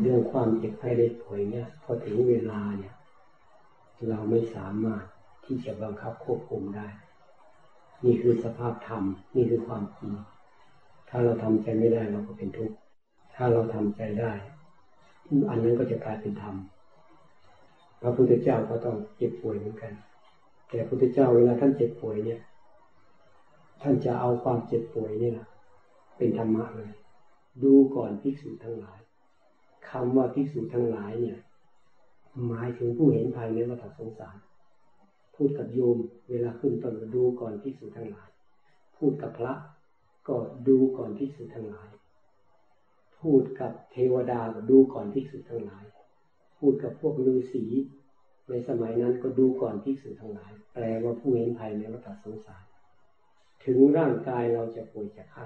เรื่องความเจ็บไข้ได้ป่วยเนี่ยพอถึงเวลาเนี่ย เราไม่สามารถที่จะบังคับควบคุมได้ นี่คือสภาพธรรม นี่คือความจริง ถ้าเราทำใจไม่ได้เราก็เป็นทุกข์ ถ้าเราทำใจได้ อันนั้นก็จะกลายเป็นธรรม พระพุทธเจ้าก็ต้องเจ็บป่วยเหมือนกัน แต่พระพุทธเจ้าเวลาท่านเจ็บป่วยเนี่ย ท่านจะเอาความเจ็บป่วยนี่แหละเป็นธรรมะเลย ดูก่อนภิกษุทั้งหลาย คำว่าภิกษุทั้งหลายเนี่ย หมายถึงผู้เห็นภายในวัฏสงสาร พูดกับโยม เวลาขึ้นต้นดูก่อนภิกษุทั้งหลาย พูดกับพระก็ดูก่อนภิกษุทั้งหลาย พูดกับเทวดาก็ดูก่อนภิกษุทั้งหลาย พูดกับพวกฤาษีในสมัยนั้นก็ดูก่อนภิกษุทั้งหลาย แปลว่าผู้เห็นภัยในวัฏสงสาร ถึงร่างกายเราจะป่วยจะไข้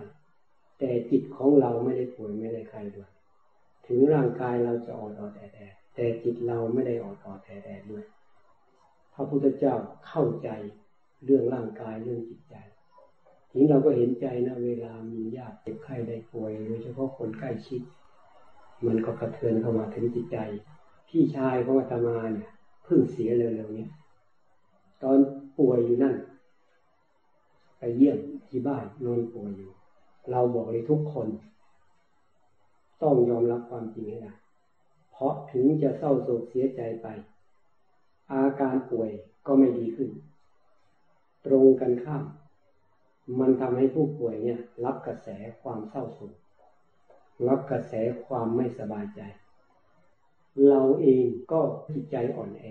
แต่จิตของเราไม่ได้ป่วยไม่ได้ไข้ด้วย ถึงร่างกายเราจะอ่อนอ่อนแอแอแต่จิตเราไม่ได้อ่อนอ่อนแอแอด้วยพระพุทธเจ้าเข้าใจเรื่องร่างกายเรื่องจิตใจทีนี้เราก็เห็นใจนะเวลามีญาติเจ็บไข้ได้ป่วยโดยเฉพาะคนใกล้ชิด มันก็กระเทือนเข้ามาถึงจิตใจ พี่ชายของอาตมาเนี่ยเพิ่งเสียเร็วๆนี้ตอนป่วยอยู่นั่น ไปเยี่ยมที่บ้านนอนป่วยอยู่ เราบอกเลยทุกคน ต้องยอมรับความจริงให้ได้ เพราะถึงจะเศร้าโศกเสียใจไป อาการป่วยก็ไม่ดีขึ้น ตรงกันข้าม มันทำให้ผู้ป่วยเนี่ย รับกระแสความเศร้าโศก รับกระแสความไม่สบายใจ เราเองก็จิตใจอ่อนแอ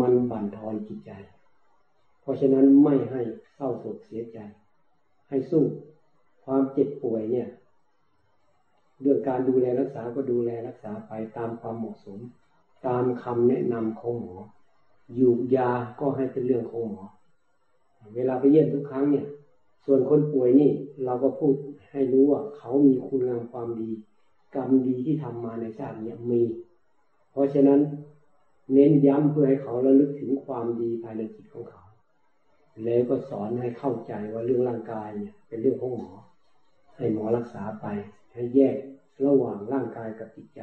มันบั่นทอนจิตใจ เพราะฉะนั้นไม่ให้เศร้าโศกเสียใจ ให้สู้ความเจ็บป่วยเนี่ย เรื่องการดูแลรักษาก็ดูแลรักษาไปตามความเหมาะสม ตามคำแนะนำของหมอ อยู่ยาก็ให้เป็นเรื่องของหมอ เวลาไปเยี่ยมทุกครั้งเนี่ย ส่วนคนป่วยนี่เราก็พูดให้รู้ว่าเขามีคุณงามความดี กรรมดีที่ทำมาในชาตินี้มี เพราะฉะนั้นเน้นย้ำเพื่อให้เขาระลึกถึงความดีภายในจิตของเขา แล้วก็สอนให้เข้าใจว่าเรื่องร่างกายเนี่ย เป็นเรื่องของหมอ ให้หมอรักษาไปให้แยก ระหว่างร่างกายกับจิตใจ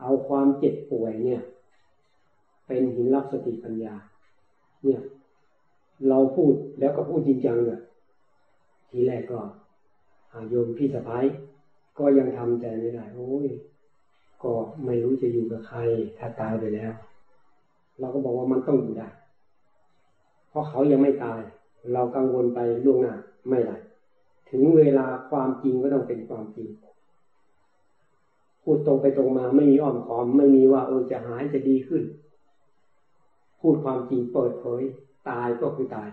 เอาความเจ็บป่วยเนี่ย เป็นหินรับสติปัญญา เนี่ย เราพูดแล้วก็พูดจริงจังเลยทีแรกก็โยมพี่สะพ้ายก็ยังทำใจไม่ได้ โอ้ย ก็ไม่รู้จะอยู่กับใคร ถ้าตายไปแล้ว เราก็บอกว่ามันต้องอยู่ได้ เพราะเขายังไม่ตาย เรากังวลไปล่วงหน้าไม่ได้ ถึงเวลาความจริงก็ต้องเป็นความจริง พูดตรงไปตรงมาไม่มีอ้อมค้อม ไม่มีว่าเออจะหายจะดีขึ้น พูดความจริงเปิดเผย ตายก็คือตาย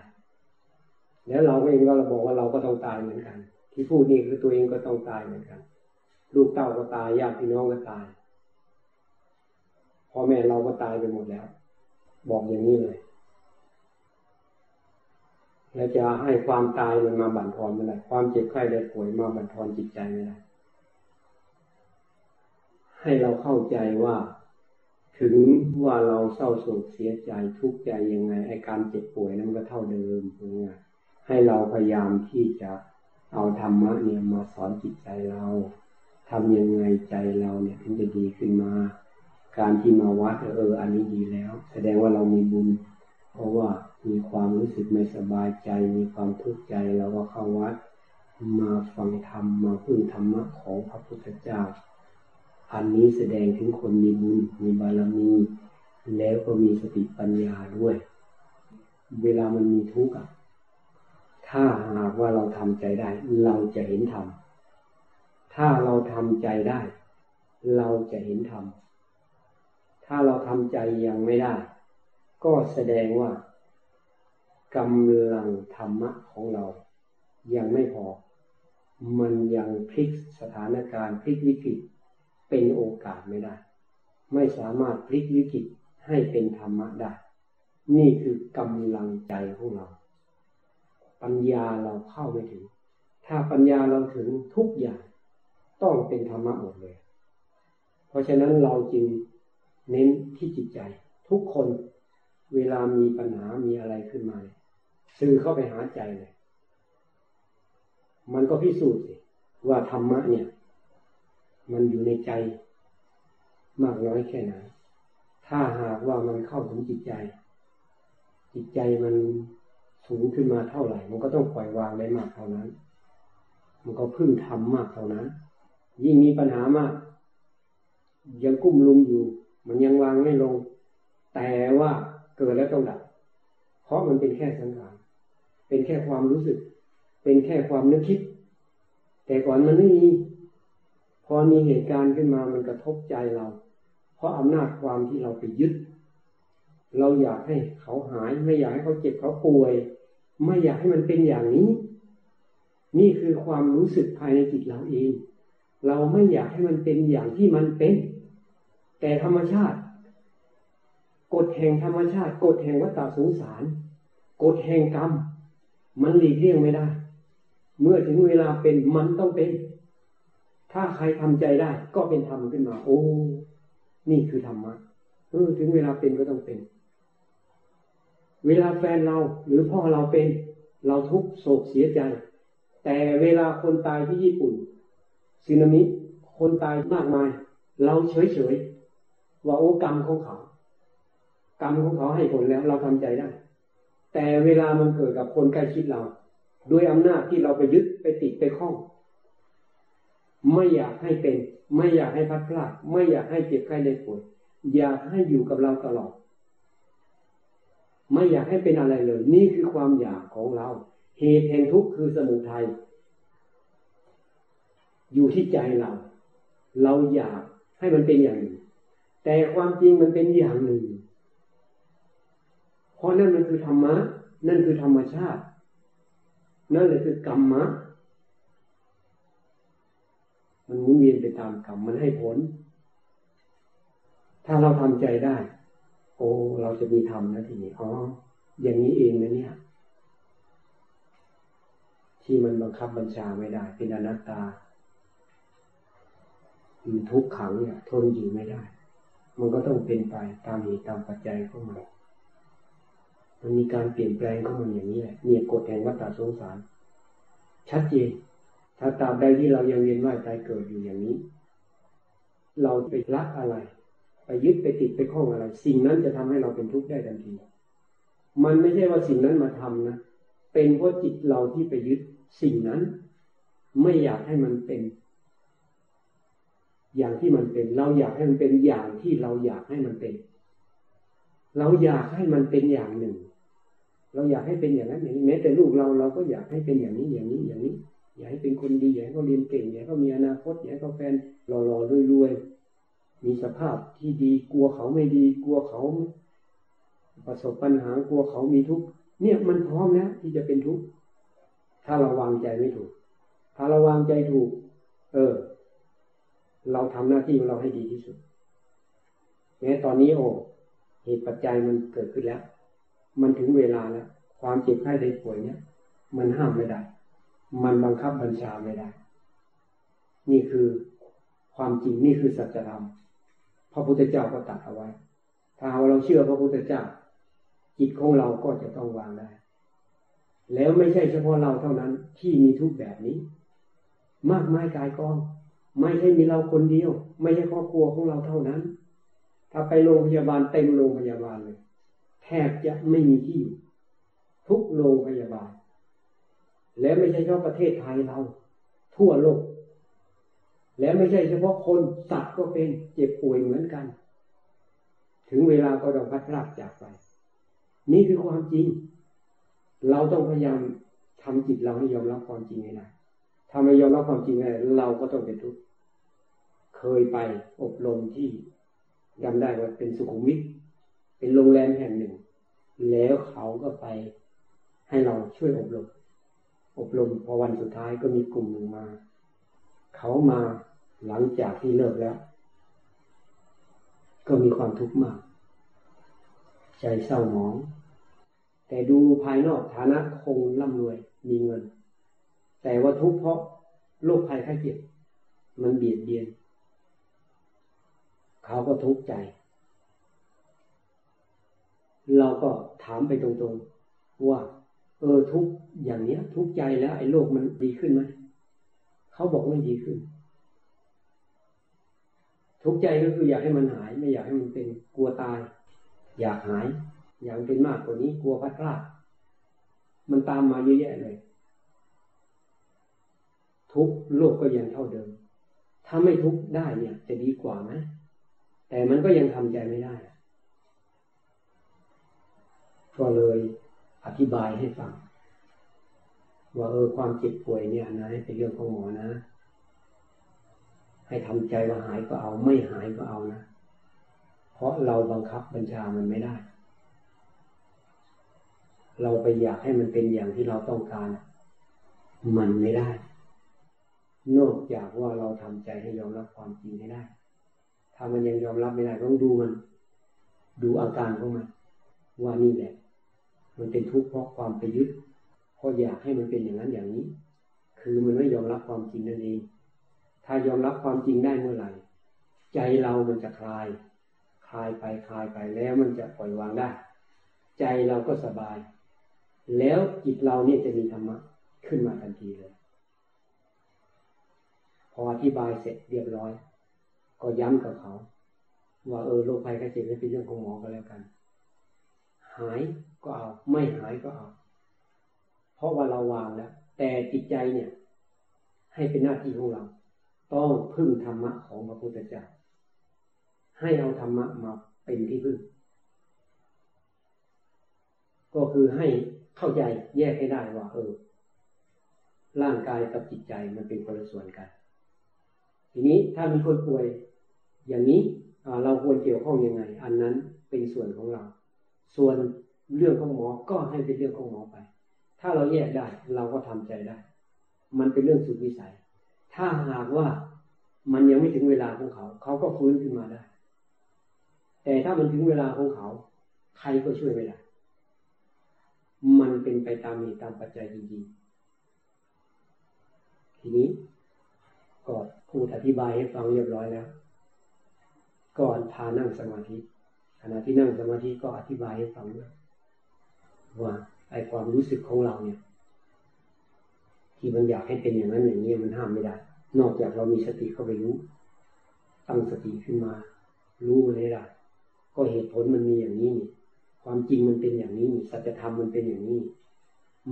แล้วเราเองก็เราบอกว่าเราก็ต้องตายเหมือนกัน ที่พูดนี่คือตัวเองก็ต้องตายเหมือนกัน ลูกเต้าก็ตายญาติพี่น้องก็ตายพ่อแม่เราก็ตายไปหมดแล้ว บอกอย่างนี้เลยแล้วจะให้ความตายมันมาบั่นทอนไม่ได้ความเจ็บไข้ได้ป่วยมาบั่นทอนจิตใจไม่ได้ ให้เราเข้าใจว่า ถึงว่าเราเศร้าโศกเสียใจทุกข์ใจยังไงไอการเจ็บป่วยนั้นก็เท่าเดิมเนี่ยให้เราพยายามที่จะเอาธรรมะเนี่ยมาสอนจิตใจเราทำยังไงใจเราเนี่ยถึงจะดีขึ้นมา การที่มาวัดเอออันนี้ดีแล้ว แสดงว่าเรามีบุญ เพราะว่ามีความรู้สึกไม่สบายใจ มีความทุกข์ใจเราก็เข้าวัด มาฟังธรรมมาพึ่งธรรมะของพระพุทธเจ้า อันนี้แสดงถึงคนมีบุญมีบารมี แล้วก็มีสติปัญญาด้วย เวลามันมีทุกข์ถ้าหากว่าเราทำใจได้ เราจะเห็นธรรมถ้าเราทำใจได้ เราจะเห็นธรรมถ้าเราทำใจยังไม่ได้ ก็แสดงว่ากำลังธรรมะของเรา ยังไม่พอ มันยังพลิกสถานการณ์พลิกวิกฤต เป็นโอกาสไม่ได้ ไม่สามารถพลิกวิกฤตให้เป็นธรรมะได้ นี่คือกำลังใจของเรา ปัญญาเราเข้าไม่ถึง ถ้าปัญญาเราถึงทุกอย่างต้องเป็นธรรมะหมดเลย เพราะฉะนั้นเราจึงเน้นที่จิตใจ ทุกคนเวลามีปัญหามีอะไรขึ้นมาสื่อเข้าไปหาใจเลย มันก็พิสูจน์สิว่าธรรมะเนี่ย มันอยู่ในใจ มากน้อยแค่ไหน ถ้าหากว่ามันเข้าถึงจิตใจ จิตใจมันสูงขึ้นมาเท่าไหร่ มันก็ต้องปล่อยวางได้มากเท่านั้น มันก็พึ่งทำมากเท่านั้น ยิ่งมีปัญหามาก ยังกุ้มลุมอยู่ มันยังวางไม่ลง แต่ว่าเกิดแล้วต้องดับ เพราะมันเป็นแค่สังขาร เป็นแค่ความรู้สึก เป็นแค่ความนึกคิด แต่ก่อนมันไม่มี พอมีเหตุการณ์ขึ้นมามันกระทบใจเรา เพราะอำนาจความที่เราไปยึด เราอยากให้เขาหาย ไม่อยากให้เขาเจ็บเขาป่วย ไม่อยากให้มันเป็นอย่างนี้ นี่คือความรู้สึกภายในจิตเราเอง เราไม่อยากให้มันเป็นอย่างที่มันเป็น แต่ธรรมชาติ กฎแห่งธรรมชาติ กฎแห่งวัฏสงสาร กฎแห่งกรรม มันหลีกเลี่ยงไม่ได้ เมื่อถึงเวลาเป็นมันต้องเป็น ถ้าใครทำใจได้ ก็เป็นธรรมขึ้นมา โอ้ นี่คือธรรมะเออถึงเวลาเป็นก็ต้องเป็น เวลาแฟนเราหรือพ่อเราเป็น เราทุกโศกเสียใจ แต่เวลาคนตายที่ญี่ปุ่นสึนามิคนตายมากมาย เราเฉยเฉยว่าโอ้กรรมของเขา กรรมของเขาให้ผลแล้ว เราทำใจได้ แต่เวลามันเกิดกับคนใกล้ชิดเรา ด้วยอำนาจที่เราไปยึดไปติดไปคล้อง ไม่อยากให้เป็น ไม่อยากให้พัดพลาดไม่อยากให้เจ็บไข้ได้ป่วยอยากให้อยู่กับเราตลอด ไม่อยากให้เป็นอะไรเลย นี่คือความอยากของเรา เหตุแห่งทุกข์คือสมุทัยอยู่ที่ใจเรา เราอยากให้มันเป็นอย่างหนึ่ง แต่ความจริงมันเป็นอย่างหนึ่ง เพราะนั่นมันคือธรรมะ นั่นคือธรรมชาติ นั่นเลยคือกรรมะ มันมุนเวียนไปตามกรรมมันให้ผล ถ้าเราทำใจได้ โอ้เราจะมีธรรมนะทีนี้อ๋ออย่างนี้เองนะเนี่ย ที่มันบังคับบัญชาไม่ได้ เป็นอนัตตาทุกขังเนี่ยทนอยู่ไม่ได้ มันก็ต้องเป็นไปตามเหตุตามปัจจัยของมันมันมีการเปลี่ยนแปลงของมันอย่างนี้แหละเนี่ยกฎแห่งวัฏสงสาร ชัดเจน ถ้าตามใดที่เรายังเวียนว่ายตายเกิดอยู่อย่างนี้ เราไปรักอะไร ไปยึดไปติดไปคล้องอะไร สิ่งนั้นจะทำให้เราเป็นทุกข์ได้ทันที มันไม่ใช่ว่าสิ่งนั้นมาทำนะเป็นเพราะจิตเราที่ไปยึดสิ่งนั้น ไม่อยากให้มันเป็น อย่างที่มันเป็น เราอยากให้มันเป็นอย่างที่เราอยากให้มันเป็น เราอยากให้มันเป็นอย่างหนึ่ง เราอยากให้เป็นอย่างนั้นอย่างนี้แม้แต่ลูกเราเราก็อยากให้เป็นอย่างนี้อย่างนี้อย่างนี้ อยากให้เป็นคนดีอยากให้เขาเรียนเก่งอยากให้เขามีอนาคตอยากให้เขาแฟนหล่อๆรวยๆมีสภาพที่ดีกลัวเขาไม่ดี กลัวเขาประสบปัญหากลัวเขามีทุกข์เนี่ยมันพร้อมแล้วที่จะเป็นทุกข์ถ้าเราวางใจไม่ถูก ถ้าเราวางใจถูก เออ เราทำหน้าที่ของเราให้ดีที่สุดแม้ตอนนี้โอ้เหตุปัจจัยมันเกิดขึ้นแล้ว มันถึงเวลาแล้ว ความเจ็บไข้ได้ป่วยเนี่ย มันห้ามไม่ได้ มันบังคับบัญชาไม่ได้ นี่คือความจริงนี่คือสัจธรรมพระพุทธเจ้าก็ตัดเอาไว้ ถ้าเราเชื่อพระพุทธเจ้า จิตของเราก็จะต้องวางได้ แล้วไม่ใช่เฉพาะเราเท่านั้นที่มีทุกแบบนี้ มากมายกายกอง ไม่ใช่มีเราคนเดียว ไม่ใช่ครอบครัวของเราเท่านั้น ถ้าไปโรงพยาบาลเต็มโรงพยาบาลเลย แทบจะไม่มีที่อยู่ทุกโรงพยาบาล และไม่ใช่เฉพาะประเทศไทยเรา ทั่วโลก และไม่ใช่เฉพาะคนสัตว์ก็เป็นเจ็บป่วยเหมือนกัน ถึงเวลาก็ต้องพัดพลาดจากไป นี่คือความจริง เราต้องพยายามทำจิตเราให้ยอมรับความจริงให้ได้ถ้าไม่ยอมรับความจริงให้เราก็ต้องเป็นทุกข์เคยไปอบรมที่จำได้ว่าเป็นสุขุมวิทเป็นโรงแรมแห่งหนึ่ง แล้วเขาก็ไปให้เราช่วยอบรม อบรมพอวันสุดท้ายก็มีกลุ่มหนึ่งมา เขามาหลังจากที่เลิกแล้ว ก็มีความทุกข์มาก ใจเศร้าหมอง แต่ดูภายนอกฐานะคงร่ำรวยมีเงิน แต่ว่าทุกข์เพราะโรคภัยไข้เจ็บ มันเบียดเบียน เขาก็ทุกข์ใจ เราก็ถามไปตรงๆว่า เออทุกอย่างเนี้ย ทุกใจแล้ว ไอ้โลกมันดีขึ้นไหมเขาบอกไม่ดีขึ้น ทุกใจก็คืออยากให้มันหาย ไม่อยากให้มันเป็นกลัวตาย อยากหาย อยากเป็นมากกว่านี้กลัวพัดพลาดมันตามมาเยอะแยะเลย ทุกโลกก็ยังเท่าเดิม ถ้าไม่ทุกได้เนี่ย จะดีกว่าไหมแต่มันก็ยังทำใจไม่ได้ก็เลย อธิบายให้ฟังว่าเออความเจ็บป่วยเนี่ยนะเป็นเรื่องของหมอนะ ให้ทำใจว่าหายก็เอา ไม่หายก็เอานะ เพราะเราบังคับบัญชามันไม่ได้ เราไปอยากให้มันเป็นอย่างที่เราต้องการ มันไม่ได้ นอกจากว่าเราทำใจให้ยอมรับความจริงให้ได้ ถ้ามันยังยอมรับไม่ได้ต้องดูมัน ดูอาการของมันว่านี่แหละ มันเป็นทุกข์เพราะความไปยึดเพราะอยากให้มันเป็นอย่างนั้นอย่างนี้ คือมันไม่ยอมรับความจริงนั่นเอง ถ้ายอมรับความจริงได้เมื่อไหร่ ใจเรามันจะคลาย คลายไปคลายไปแล้วมันจะปล่อยวางได้ ใจเราก็สบาย แล้วจิตเราเนี่ยจะมีธรรมะขึ้นมาทันทีเลย พออธิบายเสร็จเรียบร้อย ก็ย้ำกับเขา ว่าเออโรคภัยไข้เจ็บนี่เป็นเรื่องของหมอก็แล้วกัน หายก็เอา ไม่หายก็เอา เพราะว่าเราวางแล้ว แต่จิตใจเนี่ย ให้เป็นหน้าที่ของเรา ต้องพึ่งธรรมะของพระพุทธเจ้าให้เอาธรรมะมาเป็นที่พึ่ง ก็คือให้เข้าใจแยกให้ได้ว่าเออ ร่างกายกับจิตใจมันเป็นคนละส่วนกัน ทีนี้ถ้ามีคนป่วย อย่างนี้เราควรเกี่ยวข้องยังไง อันนั้นเป็นส่วนของเรา ส่วนเรื่องของหมอก็ให้เป็นเรื่องของหมอไป ถ้าเราแยกได้เราก็ทำใจได้ มันเป็นเรื่องสุดวิสัย ถ้าหากว่ามันยังไม่ถึงเวลาของเขา เขาก็ฟื้นขึ้นมาได้ แต่ถ้ามันถึงเวลาของเขา ใครก็ช่วยไม่ได้ มันเป็นไปตามเหตุตามปัจจัยจริงๆ ทีนี้ก็พูดอธิบายให้ฟังเรียบร้อยแล้ว ก่อนพานั่งสมาธิ ณะที่นั่งสมาธิก็อธิบายให้ฟังวยว่าไอความรู้สึกของเราเนี่ย ที่มันอยากให้เป็นอย่างนั้นอย่างนี้มันห้ามไม่ได้ นอกจากเรามีสติเข้าไปรู้ ตั้งสติขึ้นมา รู้มันให้ได้ก็เหตุผลมันมีอย่างนี้นี่ความจริงมันเป็นอย่างนี้นี่สัจธรรมมันเป็นอย่างนี้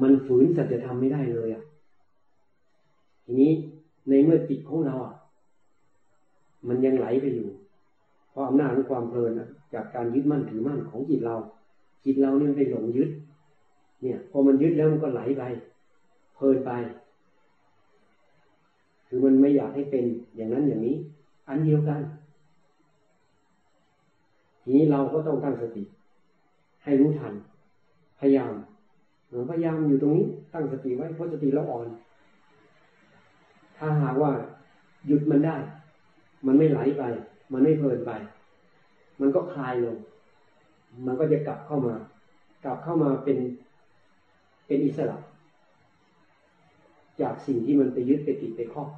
มันฝืนสัจธรรมไม่ได้เลยอะทีนี้ในเมื่อจิตของเราอะมันยังไหลไปอยู่ เพราะอำนาจของความเพลินจากการยึดมั่นถือมั่นของจิตเราจิตเราเนี่ยไปหลงยึด เนี่ย พอมันยึดแล้วมันก็ไหลไปเพลินไป คือมันไม่อยากให้เป็นอย่างนั้นอย่างนี้ อันเดียวกัน ทีนี้เราก็ต้องตั้งสติ ให้รู้ทัน พยายามพยายามอยู่ตรงนี้ ตั้งสติไว้เพราะสติเราอ่อน ถ้าหากว่าหยุดมันได้ มันไม่ไหลไป มันไม่เพลินไป มันก็คลายลง มันก็จะกลับเข้ามา กลับเข้ามาเป็นเป็นอิสระ จากสิ่งที่มันไปยึดไปติดไปครอบ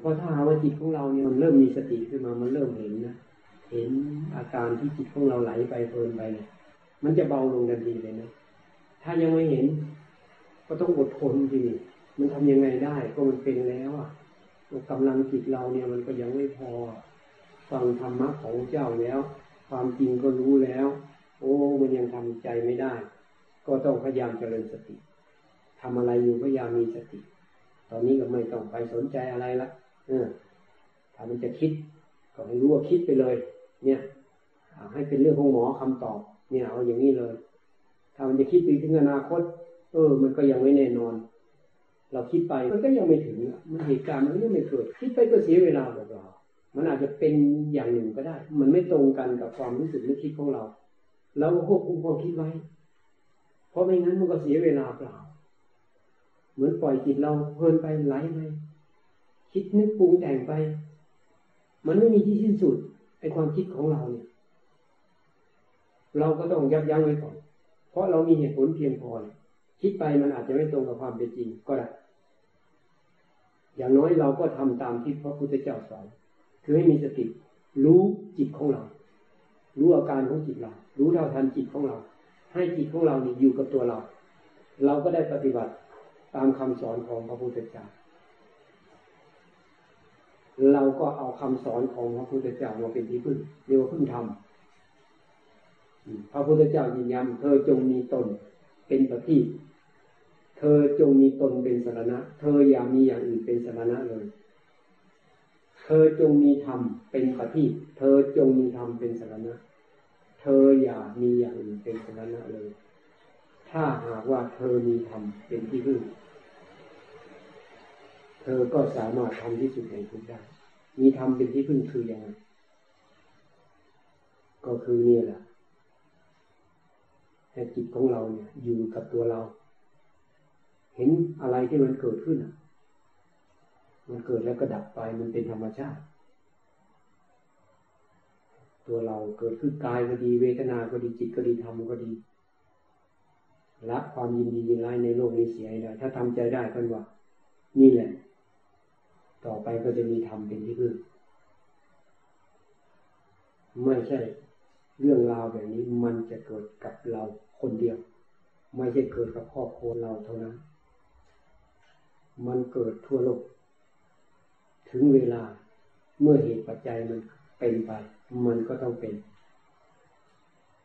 เพราะถ้าว่าจิตของเราเนี่ยมันเริ่มมีสติขึ้นมา มันเริ่มเห็นนะ เห็นอาการที่จิตของเราไหลไปเพลินไปเนี่ยมันจะเบาลงทันทีเลยนะ ถ้ายังไม่เห็น ก็ต้องอดทนทีมันทำยังไงได้ ก็มันเป็นแล้วอะ กำลังจิตเราเนี่ยมันก็ยังไม่พอ ฟังธรรมะของเจ้าแล้ว ความจริงก็รู้แล้ว โอ้มันยังทำใจไม่ได้ ก็ต้องพยายามเจริญสติทำอะไรอยู่พยายามมีสติ ตอนนี้ก็ไม่ต้องไปสนใจอะไรละเออถ้ามันจะคิด ก็ให้รู้ว่าคิดไปเลย เนี่ยให้เป็นเรื่องของหมอคำตอบ เนี่ยเอาอย่างนี้เลย ถ้ามันจะคิดไปถึงอนาคต เออ มันก็ยังไม่แน่นอน เราคิดไปมันก็ยังไม่ถึงมันเหตุการณ์มันยังไม่เกิด คิดไปก็เสียเวลาเปล่ามันอาจจะเป็นอย่างหนึ่งก็ได้ มันไม่ตรงกันกับความรู้สึกนึกคิดของเรา เราก็ควบคุมความคิดไว้ เพราะไม่งั้นมันก็เสียเวลาเปล่า เหมือนปล่อยจิตเราเพลินไปไหลไปคิดนึกปรุงแต่งไป มันไม่มีที่สิ้นสุดไอความคิดของเราเนี่ย เราก็ต้องยับยั้งไว้ก่อน เพราะเรามีเหตุผลเพียงพอ คิดไปมันอาจจะไม่ตรงกับความเป็นจริงก็ได้ อย่างน้อยเราก็ทำตามที่พระพุทธเจ้าสอนคือให้มีสติรู้จิตของเรา รู้อาการของจิตเรา รู้เท่าทันจิตของเรา ให้จิตของเรานี่อยู่กับตัวเรา เราก็ได้ปฏิบัติตามคำสอนของพระพุทธเจ้า เราก็เอาคำสอนของพระพุทธเจ้ามาเป็นที่พึ่งเรียกว่าพึ่งธรรมพระพุทธเจ้ายืนยันเธอจงมีตนเป็นประทีป อจงมีตนเป็นสารณะ เธออย่ามีอย่างอื่นเป็นสารณะเลย เธอจงมีธรรมเป็นประทีปเธอจงมีธรรมเป็นสารณะ เธออย่ามีอย่างอื่นเป็นสารณะเลย ถ้าหากว่าเธอมีธรรมเป็นที่พึ่ง เธอก็สามารถทำที่สุดในทุกได้ มีธรรมเป็นที่พึ่งคือยังไง ก็คือเนี่ยแหละให้จิตของเราเนี่ยอยู่กับตัวเรา เห็นอะไรที่มันเกิดขึ้นอะ มันเกิดแล้วก็ดับไปมันเป็นธรรมชาติ ตัวเราเกิดขึ้นกายก็ดี เวทนาก็ดีจิตก็ดีธรรมก็ดีละความยินดียินร้ายในโลกนี้เสียได้ ถ้าทำใจได้กันว่า นี่แหละ ต่อไปก็จะมีธรรมเป็นที่พึ่งไม่ใช่เรื่องราวแบบนี้มันจะเกิดกับเราคนเดียว ไม่ใช่เกิดกับครอบครัวเราเท่านั้น มันเกิดทั่วโลก ถึงเวลาเมื่อเหตุปัจจัยมันเป็นไป มันก็ต้องเป็น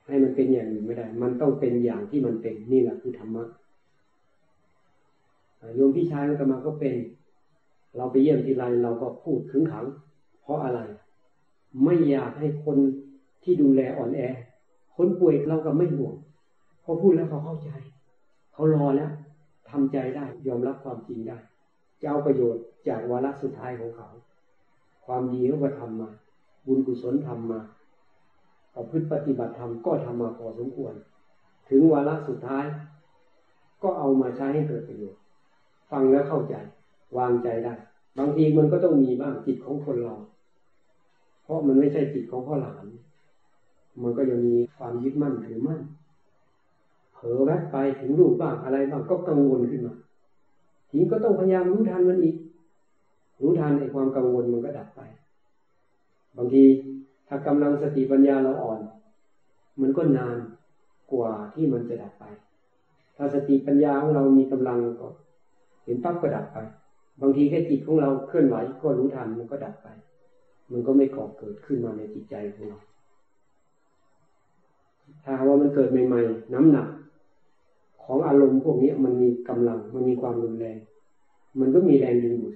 ให้มันเป็นอย่างอื่นไม่ได้ มันต้องเป็นอย่างที่มันเป็น นี่แหละคือธรรมะโยมพี่ชายก็มาก็เป็น เราไปเยี่ยมทีไรเราก็พูดขึงขัง เพราะอะไร ไม่อยากให้คนที่ดูแลอ่อนแอ คนป่วยเราก็ไม่ห่วงพอพูดแล้วเขาเข้าใจ เขารอแล้ว ทำใจได้ ยอมรับความจริงได้จะเอาประโยชน์จากวาระสุดท้ายของเขา ความดีเขาก็ทำมา บุญกุศลทำมาประพฤติปฏิบัติธรรมก็ทำมาพอสมควร ถึงวาระสุดท้าย ก็เอามาใช้ให้เกิดประโยชน์ ฟังแล้วเข้าใจ วางใจได้ บางทีมันก็ต้องมีบ้างจิตของคนเรา เพราะมันไม่ใช่จิตของพ่อหลาน มันก็ยังมีความยึดมั่นถือมั่น เผลอแวบไปถึงรูปบ้างอะไรบ้างก็กังวลขึ้นมาทีนี้ก็ต้องพยายามรู้ทันมันอีก รู้ทันไอ้ความกังวลมันก็ดับไป บางทีถ้ากำลังสติปัญญาเราอ่อน มันก็นานกว่าที่มันจะดับไป ถ้าสติปัญญาของเรามีกำลังก็ เห็นปั๊บก็ดับไป บางทีแค่จิตของเราเคลื่อนไหวก็รู้ทันมันก็ดับไป มันก็ไม่ก่อเกิดขึ้นมาในจิตใจของเราถ้าว่ามันเกิดใหม่ ๆ น้ำหนัก ของอารมณ์พวกนี้มันมีกำลังมันมีความรุนแรง มันก็มีแรงดึงดูด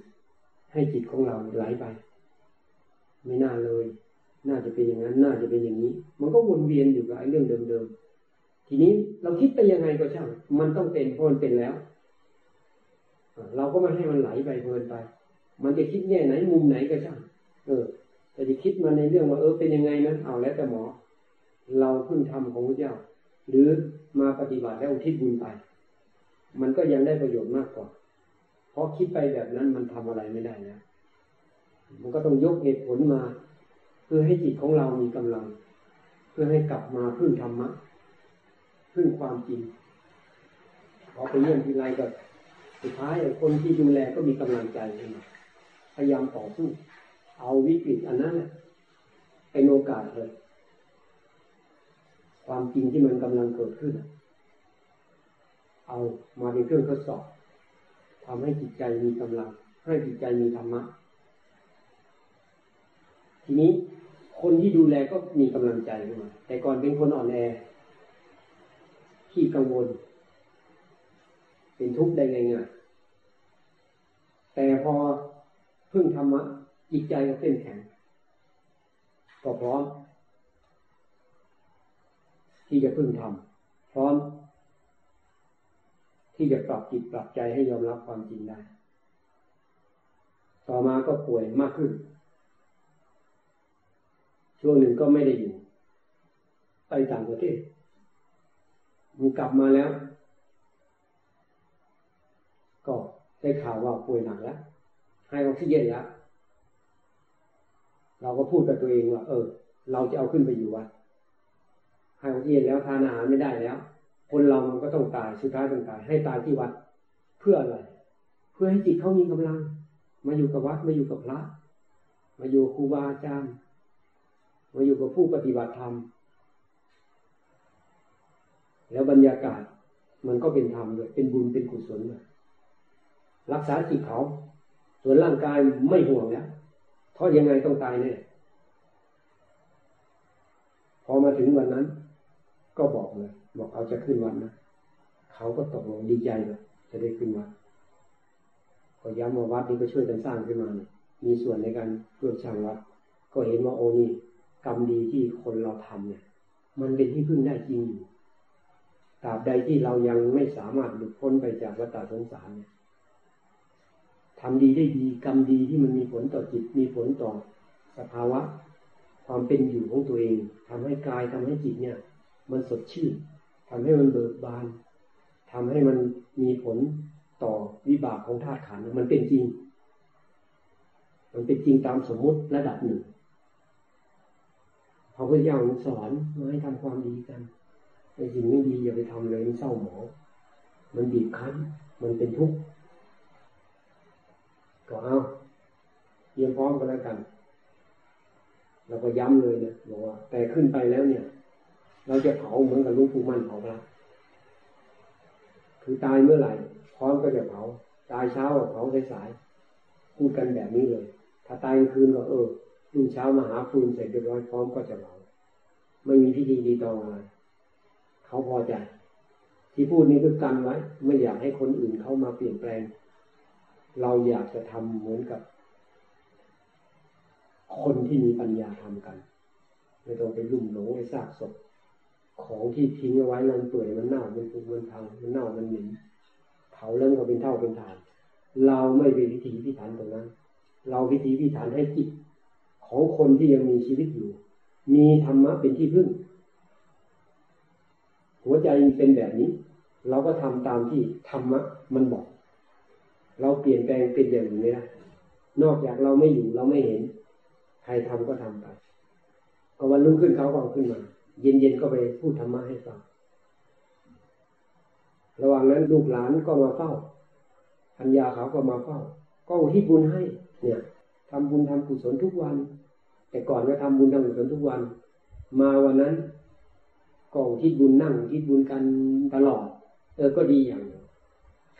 ให้จิตของเราไหลไป ไม่น่าเลย น่าจะเป็นอย่างนั้น น่าจะเป็นอย่างนี้ มันก็วนเวียนอยู่กับไอ้เรื่องเดิมๆ ทีนี้เราคิดไปยังไงก็ช่าง มันต้องเป็นเพราะมันเป็นแล้ว เราก็ไม่ให้มันไหลไปเพลินไป มันจะคิดแง่ไหนมุมไหนก็ช่าง เออ แต่จะคิดมาในเรื่องว่าเออเป็นยังไงนะเอาแล้วแต่หมอ เราเพิ่งทำของพระเจ้า หรือมาปฏิบัติแล้วอุทิศบุญไป มันก็ยังได้ประโยชน์มากกว่า เพราะคิดไปแบบนั้นมันทำอะไรไม่ได้นะ มันก็ต้องยกเหตุผลมา เพื่อให้จิตของเรามีกำลัง เพื่อให้กลับมาพึ่งธรรมะพึ่งความจริงพอไปเยี่ยมทีไรก็สุดท้ายคนที่ดูแลก็มีกำลังใจขึ้นมาพยายามต่อสู้ เอาวิกฤตอันนั้นเป็นโอกาสเลย ความจริงที่มันกำลังเกิดขึ้น เอามาเป็นเครื่องทดสอบทำให้จิตใจมีกำลัง ให้จิตใจมีธรรมะ ทีนี้คนที่ดูแลก็มีกำลังใจขึ้นมา แต่ก่อนเป็นคนอ่อนแอ ที่กังวล เป็นทุกข์ได้ง่ายๆแต่พอพึ่งธรรมะจิตใจก็เข้มแข็งก็พร้อม ที่จะพึ่งทำพร้อม ที่จะปรับจิตปรับใจให้ยอมรับความจริงได้ ต่อมาก็ป่วยมากขึ้น ช่วงหนึ่งก็ไม่ได้อยู่ ไปต่างประเทศมีกลับมาแล้ว ก็ได้ข่าวว่าป่วยหนักแล้ว ให้ออกซิเจนแล้ว เราก็พูดกับตัวเองว่า เออ เราจะเอาขึ้นไปอยู่วัด ให้ออกซิเจนแล้วทานอาหารไม่ได้แล้ว คนเรามันก็ต้องตายสุดท้ายต้องตาย ให้ตายที่วัด เพื่ออะไร เพื่อให้จิตเขามีกำลัง มาอยู่กับวัดมาอยู่กับพระ มาอยู่ครูบาอาจารย์มาอยู่กับผู้ปฏิบัติธรรม แล้วบรรยากาศมันก็เป็นธรรมด้วยเป็นบุญเป็นกุศลด้วยรักษาจิตเขา ส่วนร่างกายไม่ห่วงแล้วเพราะยังไงต้องตายแน่พอมาถึงวันนั้น ก็บอกเลยบอกเอาจะขึ้นวันนะเขาก็ตกลงดีใจเลยจะได้ขึ้นวัดก็ย้ำว่าวัดนี้ก็ช่วยกันสร้างขึ้นมามีส่วนในการร่วมสร้างวัด ก็เห็นว่าโอ้นี่กรรมดีที่คนเราทำเนี่ย มันเป็นที่พึ่งได้จริงอยู่ตราบใดที่เรายังไม่สามารถหลุดพ้นไปจากวัฏสงสารเนี่ยทำดีได้ดีกรรมดีที่มันมีผลต่อจิตมีผลต่อสภาวะ ความเป็นอยู่ของตัวเองทำให้กายทำให้จิตเนี่ย มันสดชื่นทำให้มันเบิกบานทำให้มันมีผลต่อวิบากของธาตุขันธ์มันเป็นจริง มันเป็นจริงตามสมมุติระดับหนึ่งพระพุทธเจ้าสอนมาให้ทำความดีกันไอ้สิ่งไม่ดีอย่าไปทำเลยมันเศร้าหมองมันบีบคั้น มันเป็นทุกข์ก็เอาเตรียมพร้อมกันแล้วกัน เราก็ย้ำเลยนะบอกว่า แต่ขึ้นไปแล้วเนี่ย เราจะเผาเหมือนกับลุงปู่มั่นเผาพระคือตายเมื่อไหร่พร้อมก็จะเผา ตายเช้าเผาสายพูดกันแบบนี้เลย ถ้าตายกลางคืนก็เออรุ่งเช้ามาหาฟืนเสร็จเรียบร้อยพร้อมก็จะเผาไม่มีพิธีดีตองอะไรเขาพอใจ ที่พูดนี้ก็กันไว้ ไม่อยากให้คนอื่นเข้ามาเปลี่ยนแปลง เราอยากจะทำเหมือนกับ คนที่มีปัญญาทำกัน ไม่ต้องไปลุ่มหลงไปซากศพ ของที่ทิ้งเอาไว้มันเปื่อยมันเน่ามันปุมันพังมันเน่ามันหม็นเผาแล้วก็เป็นเท่าเป็นฐาน เราไม่ไปพิธีพิถันตรงนั้น เราพิธีพิถันให้จิตของคนที่ยังมีชีวิตอยู่ มีธรรมะเป็นที่พึ่ง หัวใจเป็นแบบนี้ เราก็ทำตามที่ธรรมะมันบอก เราเปลี่ยนแปลงเป็นอย่างนี้ไม่ได้นอกจากเราไม่อยู่เราไม่เห็น ใครทำก็ทำไปก็วันรุ่งขึ้นเขาก็ขึ้นมา เย็นๆก็ไปพูดธรรมะให้ฟัง ระหว่างนั้นลูกหลานก็มาเฝ้าพัญญาเขาก็มาเฝ้า ก็อุทิศบุญให้ เนี่ยทำบุญทำกุศลทุกวัน แต่ก่อนก็ทำบุญทำกุศลทุกวัน มาวันนั้นก็อุทิศบุญนั่งอุทิศบุญกันตลอด เออก็ดีอย่าง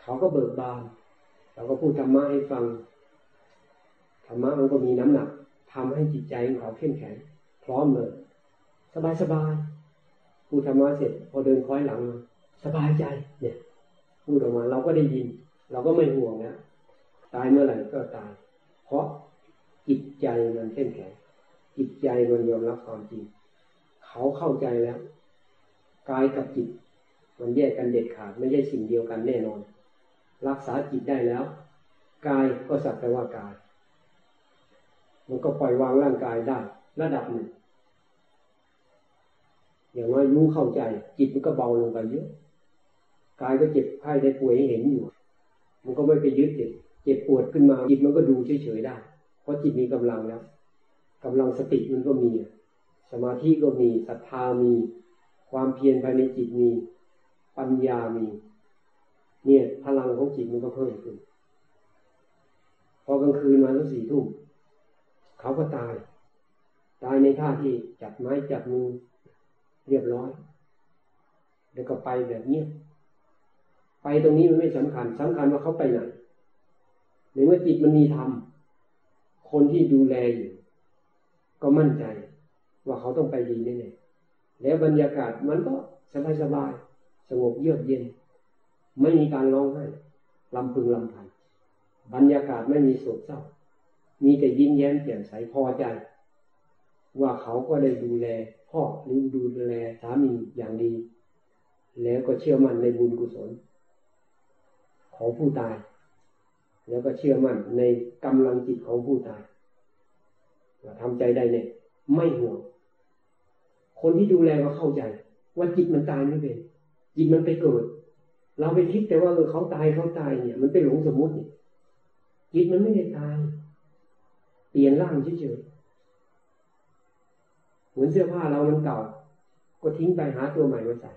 เขาก็เบิกบานเราก็พูดธรรมะให้ฟังธรรมะมันก็มีน้ำหนักทำให้จิตใจของเขาเข้มแข็งพร้อมเลย สบายสบายพูดธรรมะเสร็จ พอเดินคล้อยหลังสบายใจ เนี่ยพูดออกมา เราก็ได้ยิน เราก็ไม่ห่วงนะตายเมื่อไหร่ก็ตาย เพราะจิตใจมันเข้มแข็งจิตใจมันยอมรับความจริง เขาเข้าใจแล้วกายกับจิต มันแยกกันเด็ดขาดไม่ใช่สิ่งเดียวกันแน่นอน รักษาจิตได้แล้วกายก็สักแต่ว่ากาย มันก็ปล่อยวางร่างกายได้ ระดับหนึ่ง อย่างน้อยรู้เข้าใจ จิตมันก็เบาลงไปเยอะกายก็เจ็บไข้ได้ป่วยเห็นอยู่ มันก็ไม่ไปยึดติดเจ็บปวดขึ้นมาจิตมันก็ดูเฉยๆได้ เพราะจิตมีกำลังแล้วกำลังสติมันก็มี สมาธิก็มีศรัทธามี ความเพียรภายในจิตมี ปัญญามี เนี่ยพลังของจิตมันก็เพิ่มขึ้น พอกลางคืนมาแล้วสี่ทุ่มเขาก็ตาย ตายในท่าที่จับไม้จับมือ เรียบร้อย แล้วก็ไปแบบเนี้ยไปตรงนี้มันไม่สำคัญสำคัญว่าเขาไปไหนในเมื่อจิตมันมีธรรมคนที่ดูแลอยู่ ก็มั่นใจว่าเขาต้องไปดีแน่แล้วบรรยากาศมันก็สบายสบายสงบเยือกเย็น ไม่มีการร้องไห้ลำพึงลำพันบรรยากาศไม่มีโศกเศร้า มีแต่ยิ้มแย้มแจ่มใสพอใจ ว่าเขาก็ได้ดูแลพ่อหรือดูแลสามีอย่างดี แล้วก็เชื่อมั่นในบุญกุศล ของผู้ตาย แล้วก็เชื่อมั่นในกำลังจิตของผู้ตายทำใจได้เนี่ยไม่ห่วง คนที่ดูแลก็เข้าใจ ว่าจิตมันตายไม่เป็นจิตมันไปเกิด เราไปคิดแต่ว่าเออเขาตายเขาตายเนี่ย มันเป็นหลงสมมุติเนี่ยจิตมันไม่ได้ตาย เปลี่ยนร่างเฉยๆ เหมือนเสื้อผ้าเรามันเก่า ก็ทิ้งไปหาตัวใหม่มาใส่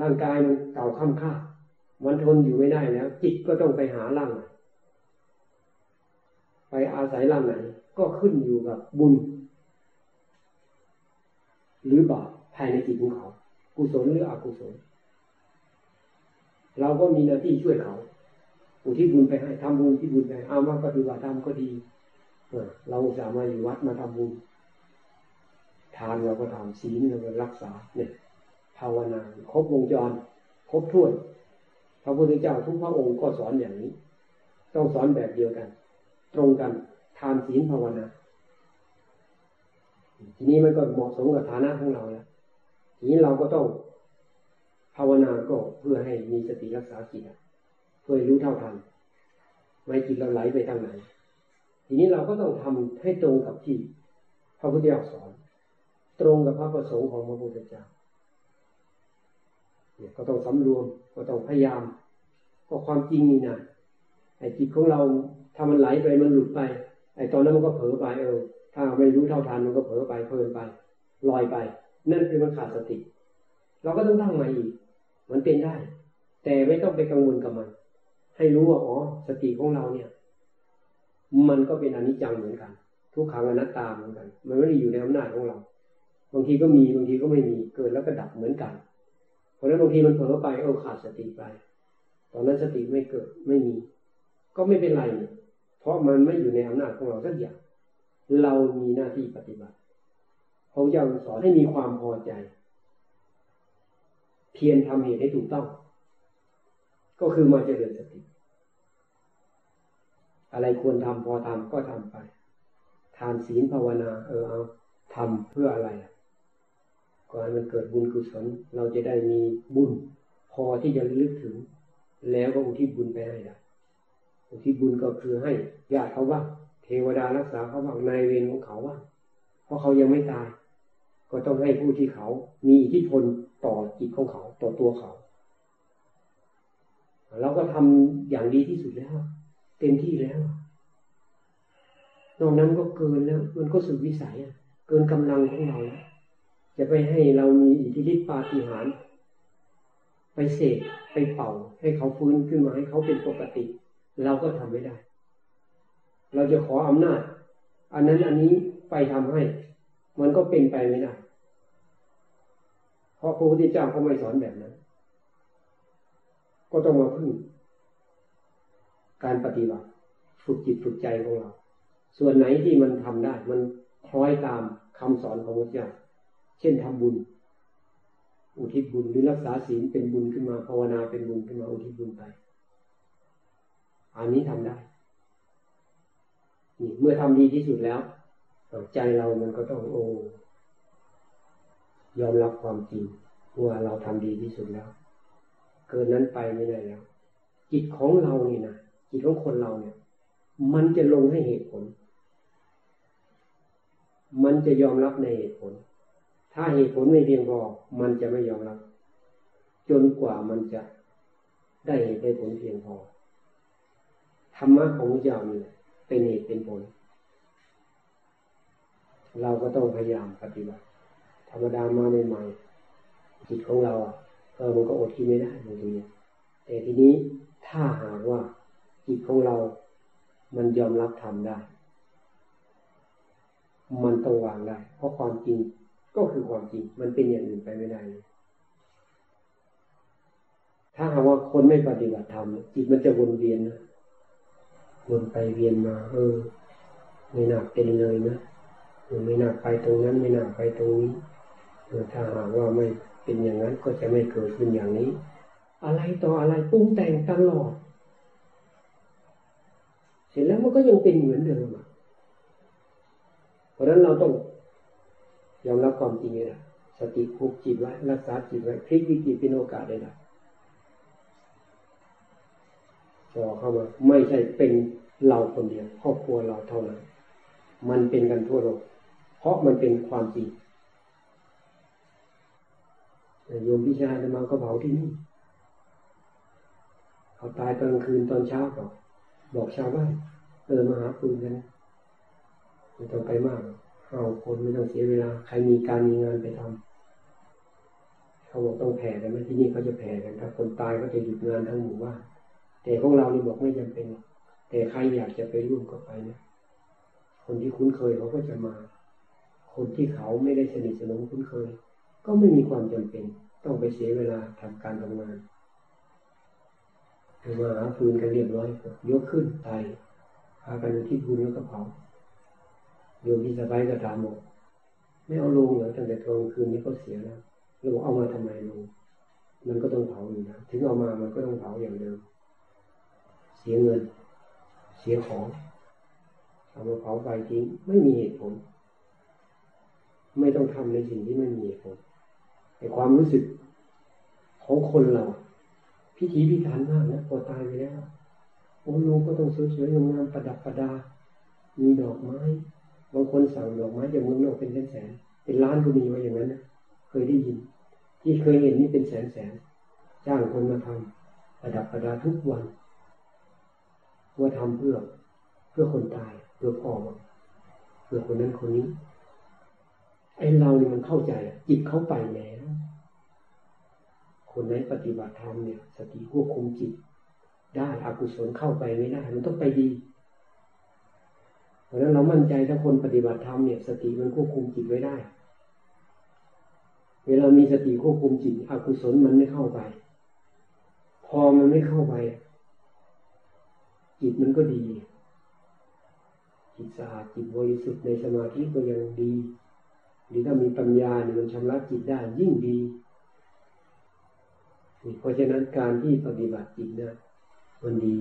ร่างกายมันเก่าค่ำค่ามันทนอยู่ไม่ได้แล้ว จิตก็ต้องไปหาร่างใหม่ไปอาศัยร่างไหน ก็ขึ้นอยู่กับบุญ หรือบาปภายในจิตของเขา กุศลหรืออกุศล เราก็มีหน้าที่ช่วยเขาอุทิศบุญไปให้ทำบุญที่บุญไปเอามาปฏิบัติธรรมก็ดีเราสามารถอยู่วัดมาทำบุญ ทานเราก็ทำศีลเราก็รักษาเนี่ยภาวนาครบวงจร ครบถ้วนพระพุทธเจ้าทุกพระองค์ก็สอนอย่างนี้ ต้องสอนแบบเดียวกัน ตรงกันทานศีลภาวนาทีนี้มันก็เหมาะสมกับฐานะของเราแล้วทีนี้เราก็ต้องภาวนาก็เพื่อให้มีสติรักษาจิตเพื่อรู้เท่าทันไม่จิตเราไหลไปทางไหน ทีนี้เราก็ต้องทำให้ตรงกับที่พระพุทธเจ้าสอน ตรงกับพระประสงค์ของพระพุทธเจ้าเนี่ยก็ต้องสำรวมก็ต้องพยายามก็ความจริงนี่นะไอ้จิตของเราถ้ามันไหลไปมันหลุดไป ไอ้ตอนนั้นมันก็เผลอไปเออ ถ้าไม่รู้เท่าทันมันก็เผลอไปเพลินไป ลอยไป นั่นคือมันขาดสติ เราก็ต้องตั้งใหม่อีก มันเป็นได้ แต่ไม่ต้องไปกังวลกับมัน ให้รู้ว่าอ๋อสติของเราเนี่ย มันก็เป็นอนิจจังเหมือนกัน ทุกขังอนัตตาเหมือนกัน มันไม่ได้อยู่ในอำนาจของเรา บางทีก็มีบางทีก็ไม่มีเกิดแล้วก็ดับเหมือนกัน เพราะนั้นบางทีมันเผลอไปเออขาดสติไป ตอนนั้นสติไม่เกิดไม่มี ก็ไม่เป็นไรเพราะมันไม่อยู่ในอำนาจของเราสักอย่าง เรามีหน้าที่ปฏิบัติพระเจ้าสอนให้มีความพอใจ เพียรทำเหตุให้ถูกต้อง ก็คือมาเจริญสติ อะไรควรทำพอทำก็ทำไป ทานศีลภาวนา เออเอาทำเพื่ออะไร ก่อนมันเกิดบุญกุศล เราจะได้มีบุญ พอที่จะลึกถึง แล้วก็อุทิศบุญไปให้ได้อุทิศบุญก็คือให้ญาติเขาว่าเทวดารักษาเขาว่านายเวรของเขาว่าเพราะเขายังไม่ตาย ก็ต้องให้ผู้ที่เขามีอิทธิพลต่อจิตของเขา ต่อตัวเขา เราก็ทำอย่างดีที่สุดแล้วเต็มที่แล้วนอกนั้นก็เกินแล้ว มันก็สุดวิสัยเกินกำลังของเราแล้ว จะไปให้เรามีอิทธิฤทธิปาฏิหาริย์ไปเสกไปเป่า ให้เขาฟื้นขึ้นมาให้เขาเป็นปกติ เราก็ทำไม่ได้ เราจะขออำนาจ อันนั้นอันนี้ไปทำให้ มันก็เป็นไปไม่ได้ เพราะพระพุทธเจ้าเขาไม่สอนแบบนั้น ก็ต้องมาพึ่ง การปฏิบัติฝึกจิตฝึกใจของเรา ส่วนไหนที่มันทำได้ มันคล้อยตามคำสอนของพระเจ้า เช่นทำบุญ อุทิศบุญหรือรักษาศีลเป็นบุญขึ้นมาภาวนาเป็นบุญขึ้นมาอุทิศบุญไป อันนี้ทำได้นี่เมื่อทำดีที่สุดแล้ว ใจเรามันก็ต้องโอ้ยอมรับความจริงว่าเราทำดีที่สุดแล้ว เกินนั้นไปไม่ได้แล้ว จิตของเรานี่นะจิตของคนเราเนี่ย มันจะลงให้เหตุผล มันจะยอมรับในเหตุผล ถ้าเหตุผลไม่เพียงพอ มันจะไม่ยอมรับ จนกว่ามันจะได้เหตุได้ผลเพียงพอ ธรรมะของเจ้านี่เป็นเหตุเป็นผล เราก็ต้องพยายามปฏิบัติ ธรรมดามาใหม่ๆจิตของเราอะเออมันก็อดคิดไม่ได้บางทีแต่ทีนี้ถ้าหากว่าจิตของเรา มันยอมรับทำได้ มันต้องวางได้ เพราะความจริง ก็คือความจริง มันเป็นอย่างอื่นไปไม่ได้ ถ้าหากว่าคนไม่ปฏิบัติธรรมจิตมันจะวนเวียนนะวนไปเวียนมา เออ ไม่น่าเป็นเลยนะไม่น่าไปตรงนั้น ไม่น่าไปตรงนี้ถ้าหากว่าไม่เป็นอย่างนั้นก็จะไม่เกิดขึ้นอย่างนี้ อะไรต่ออะไรปรุงแต่งตลอด เสร็จแล้วมันก็ยังเป็นเหมือนเดิมเพราะฉะนั้นเราต้อง ยอมรับความจริงเลยนะสติผูกจิตไว้รักษาจิตไว้พลิกวิกฤตเป็นโอกาสได้ละจอเข้ามาไม่ใช่เป็นเราคนเดียวครอบครัวเราเท่านั้น มันเป็นกันทั่วโลกเพราะมันเป็นความจริงโยมพิชาจะมาก็เผาที่นี่เขาตายตอนกลางคืนตอนเช้าก็บอกชาวบ้านเดินมาหาปืนกันไม่ต้องไปมาก เอาคนไม่ต้องเสียเวลา ใครมีการมีงานไปทำเขาบอกต้องแผ่แต่ไหมที่นี่เขาจะแผ่กันถ้าคนตายก็จะหยุดงานทั้งหมู่บ้านแต่ของเรานี่บอกไม่จำเป็น แต่ใครอยากจะไปร่วมก็ไปนะ คนที่คุ้นเคยเขาก็จะมา คนที่เขาไม่ได้สนิทสนมคุ้นเคย ก็ไม่มีความจำเป็น ต้องไปเสียเวลาทำการทำงานมาหาฟืนกันเรียบร้อยยกขึ้นตพากันที่บุญแล้วก็เผา โยมพี่สบายก็ถามบอกไม่เอาลงเหรอตั้งแต่ตอนคืนนี้ก็เสียแล้วเราบอกเอามาทำไมลงมันก็ต้องเผาอยู่นะถึงเอามามันก็ต้องเผาอย่างเดิมเสียเงิน เสียของเอามาเผาไฟทิ้งไม่มีเหตุผล ไม่ต้องทำในสิ่งที่ไม่มีเหตุผลแต่ความรู้สึกของคนเราพิธีพิธันมากนะพอตายไปแล้วโอ้ลุงก็ต้องสวยๆงามประดับประดา มีดอกไม้ บางคนสั่งดอกไม้จากเมืองนอกเป็นแสนๆเป็นล้านก็มีไว้อย่างนั้นนะเคยได้ยิน ที่เคยเห็นนี่เป็นแสนๆจ้างคนมาทำประดับประดาทุกวันว่าทำเพื่อเพื่อคนตายเพื่อพ่อเพื่อคนนั้นคนนี้ ไอ้เราเนี่ยมันเข้าใจจิตเข้าไปแล้วคนไหนปฏิบัติธรรมเนี่ย สติควบคุมจิต ได้อกุศลเข้าไปไม่ได้ มันต้องไปดี เพราะนั้นเรามั่นใจถ้าคนปฏิบัติธรรมเนี่ย สติมันควบคุมจิตไว้ได้ เวลามีสติควบคุมจิตอกุศลมันไม่เข้าไป พอมันไม่เข้าไป จิตมันก็ดี จิตสะอาดจิตบริสุทธิ์ในสมาธิก็ยังดีหรือถ้ามีปัญญาเนี่ยมันชำระจิตได้ยิ่งดีเพราะฉะนั้นการที่ปฏิบัติจิตเนี่ยมันดี